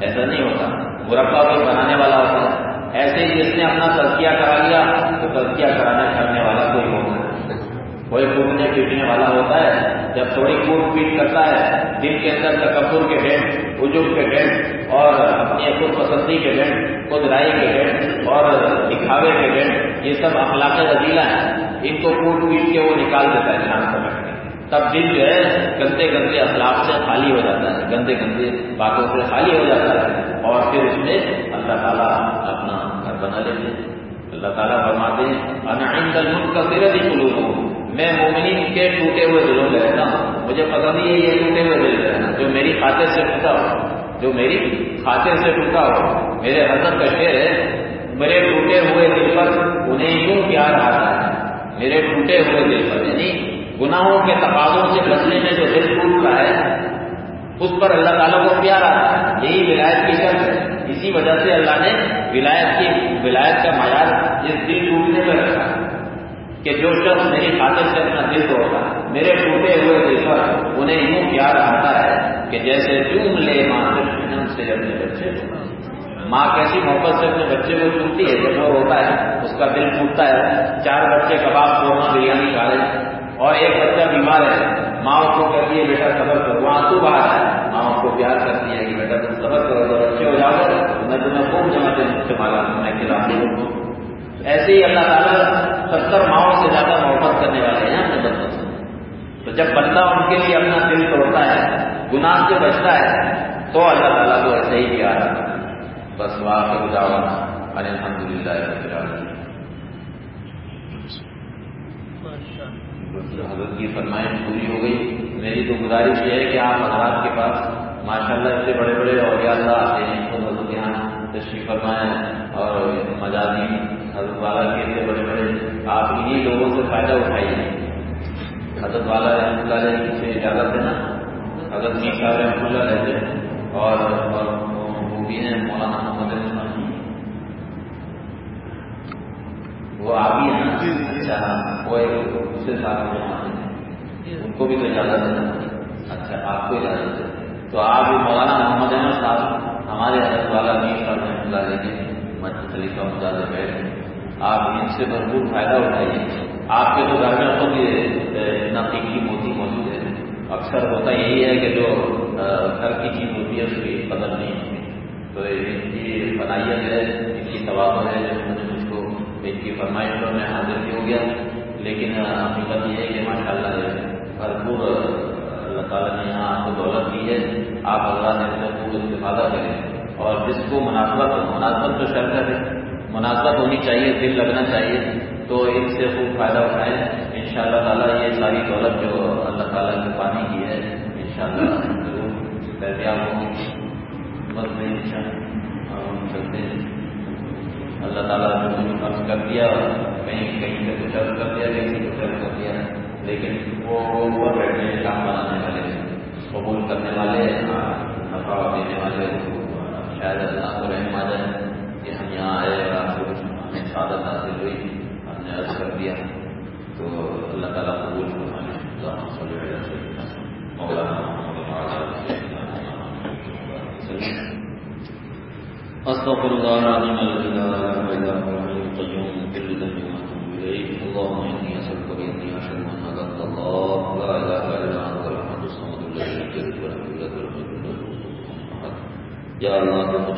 ایسا نہیں ہوتا۔ مربع کوئی بنانے والا ہوتا ہے۔ ایسے ہی جس نے اپنا تزکیہ کرا لیا، تو تزکیہ کرانے، کرنے والا کوئی ہوتا ہے کوئی کوٹنے پیٹنے والا ہوتا ہے۔ جب تھوڑی کوٹ پیٹ کرتا ہے دل کے اندر تکبر کے ڈینٹ اجب کے ڈینٹ اور اپنی خود پسندی کے ڈینٹ خود رائے کے ڈینٹ اور دکھاوے کے ڈینٹ یہ سب اخلاق رضیلا ہیں۔ ان کو کوٹ پیٹ کے وہ نکال دیتا ہے شان سمجھ کے۔ تب دل جو ہے، گندے گندے اخلاق سے خالی ہو جاتا ہے۔ گندے گندے باتوں سے خالی ہو جاتا ہے۔ اور پھر اس میں اللہ تعالیٰ اپنا گھر بنا لیتے ہیں۔ اللہ تعالیٰ فرماتے ہیں کا سیرت ہی کلو ہوں میں مومنین کے ٹوٹے ہوئے دلوں میں رہتا ہوں۔ مجھے پتا نہیں ہے یہ ٹوٹے ہوئے دل رہنا۔ جو میری خاطر سے ٹوٹا ہو۔ جو میری خاطر سے ٹوٹا ہو، میرے حضرت کا شعر ہے، میرے ٹوٹے ہوئے دل پر انہیں یوں پیار آتا ہے۔ میرے ٹوٹے ہوئے دل پر یعنی گناہوں کے تقاضوں سے بچنے میں جو دل ٹوٹ رہا ہے، اس پر اللہ تعالیٰ کو پیار آتا ہے۔ یہی ولایت کی شرط ہے۔ اسی وجہ سے اللہ نے ولایت کی، ولایت کا معیار اس دل ٹوٹنے میں رکھا۔ کہ جو شخص میری خاطر سے اپنا دل توڑتا میرے ٹوٹے ہوئے دل پر انہیں یوں پیار آتا ہے کہ جیسے چوم لے ماں سے اپنے بچے ماں کیسی محبت سے اپنے بچے کو چنتی ہے، جب وہ ہوتا ہے، اس کا دل ٹوٹتا ہے۔ چار بچے کباب قورمہ بریانی کھا رہے ہیں۔ اور ایک بچہ بیمار ہے۔ ماں اس کو کہتی ہے بیٹا، صبر کرو وہاں باہر ہے۔ ماں اس کو پیار کرتی ہے کہ بیٹا، تم صبر کرو تو اچھے ہو جاؤ میں تمہیں خوب جمع دن سے مالا، میں کھلا ایسے ہی اللہ تعالیٰ ستر ماؤں سے زیادہ محبت کرنے والے ہیں اپنے بچوں سے۔ تو جب بندہ ان کے لیے اپنا دل توڑتا ہے، گناہ سے بچتا ہے، تو اللہ تعالیٰ کو ایسے ہی پیار بس واقع جاوانا الحمد للہ حضرت کی فرمائش پوری ہو گئی۔ میری تو گزارش یہ ہے کہ آپ حضرات کے پاس ماشاء اللہ اتنے بڑے بڑے اور اللہ آتے ہیں تشریف فرمائیں اور مجازی حضرت والا کے بڑے بڑے آپ انہیں لوگوں سے فائدہ اٹھائیے۔ حضرت والا رحمۃ اللہ علیہ سے اجازت ہے نا؟ حضرت میشا رحمۃ اللہ رہتے اور بھی ہیں مولانا محمد علی وہ آپ ہی ہیں جی، جی، جی۔ اچھا وہ دوسرے ساتھ ان کو بھی تو اجازت ہے اچھا آپ کو اجازت ہے۔ تو آپ بھی مولانا محمد احمد صاحب ہمارے حضرت والا بھی رحمۃ اللہ کے مسجد طریقہ مزاج بیٹھ آپ ان سے بھرپور فائدہ اٹھائیے۔ آپ کے تو گھر میں خود اتنا تیکھی موتی موجود ہے۔ اکثر ہوتا یہی ہے کہ جو گھر کی چیز ہوتی ہے، اس کی قدر نہیں ہوتی۔ تو ان کی بنائیت ہے ان کی توابر ہے، جو مجھے مجھ کو ان کی فرمائش پر میں حاضر بھی ہو گیا۔ لیکن حقیقت یہ ہے کہ ماشاء اللہ بھرپور اللہ تعالیٰ نے یہاں آپ کو دولت دی ہے۔ آپ اللہ نے بھرپور استفادہ کریں۔ اور جس کو مناسبت مناسبت تو شرط ہے۔ مناسبت ہونی چاہیے، دل لگنا چاہیے، تو ان سے خوب فائدہ اٹھائیں ان شاء اللہ تعالیٰ یہ ساری دولت جو اللہ تعالیٰ نے پانی کی ہے ان شاء اللہ ضرور دستیاب ہوگی چلتے ہیں۔ اللہ تعالیٰ نے مجھے خرچ کر دیا، کہیں کہیں سے کچھ کر دیا کہیں سے کچھ کر دیا لیکن وہ اوپر بیٹھے کام بنانے والے قبول کرنے والے نفع دینے والے شاید اللہ کو رحم آ جائے کہ ہم یہاں آئے اور آپ کو کچھ ہمیں سعادت حاصل ہوئی ہم نے عرض کر دیا تو اللہ تعالیٰ قبول کرنا مولانا أستغفر الذي لا هو الحي القيوم. كل ذنب اللهم الله. لا الصمد الذي لم يلد ولم يولد ولم يكن له كفوا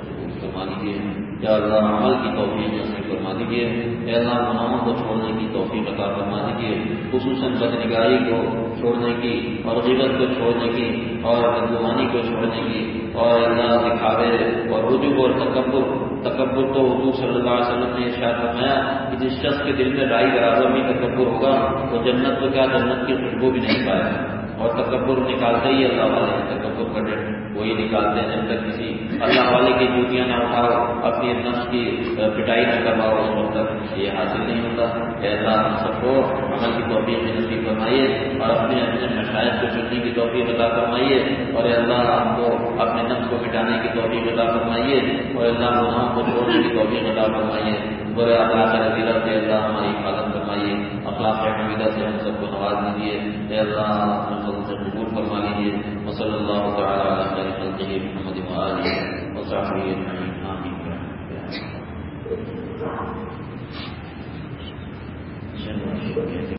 قبول فرما دیجیے۔ یا اللہ، عمل کی توفیق نصیب فرما دیجیے۔ اللہ گناہوں کو چھوڑنے کی توفیق عطا فرما دیجیے۔ خصوصاً بدنگاہی کو چھوڑنے کی اور غیبت کو چھوڑنے کی اور بدگمانی کو چھوڑنے کی۔ اور نہ دکھاوے اور رجوع اور تکبر۔ تکبر تو حضور صلی اللہ علیہ وسلم نے ارشاد فرمایا کہ جس شخص کے دل میں رائی برابر بھی تکبر ہوگا، وہ جنت تو کیا جنت کی خوشبو بھی نہیں پائے اور تکبر نکالتے ہی اللہ والے تکبر کا وہی نکالتے ہیں جب تک کسی اللہ والے کی جوتیاں نہ اٹھاؤ، اپنی نفس کی پٹائی نہ کرواؤ اس وقت تک۔ یہ حاصل نہیں ہوتا۔ اللہ، ہم سب کو عمل کی توفیق میں نصیب فرمائیے اور اپنے اپنے مشاہد کو چننے کی توفیق ادا فرمائیے۔ اور اللہ، ہم کو اپنے نفس کو مٹانے کی توفیق ادا فرمائیے۔ اور اللہ گناہوں کو چھوڑنے کی توفیق ادا فرمائیے۔ برے اللہ کا سے اللہ ہماری حفاظت فرمائیے، اخلاق حمیدہ سے ہم سب کو نواز دیجیے۔ اے اللہ، ہم سب سے قبول فرما لیجیے۔ وصلی اللہ تعالیٰ علیہ خلقہ محمد وآلہ وصحبہ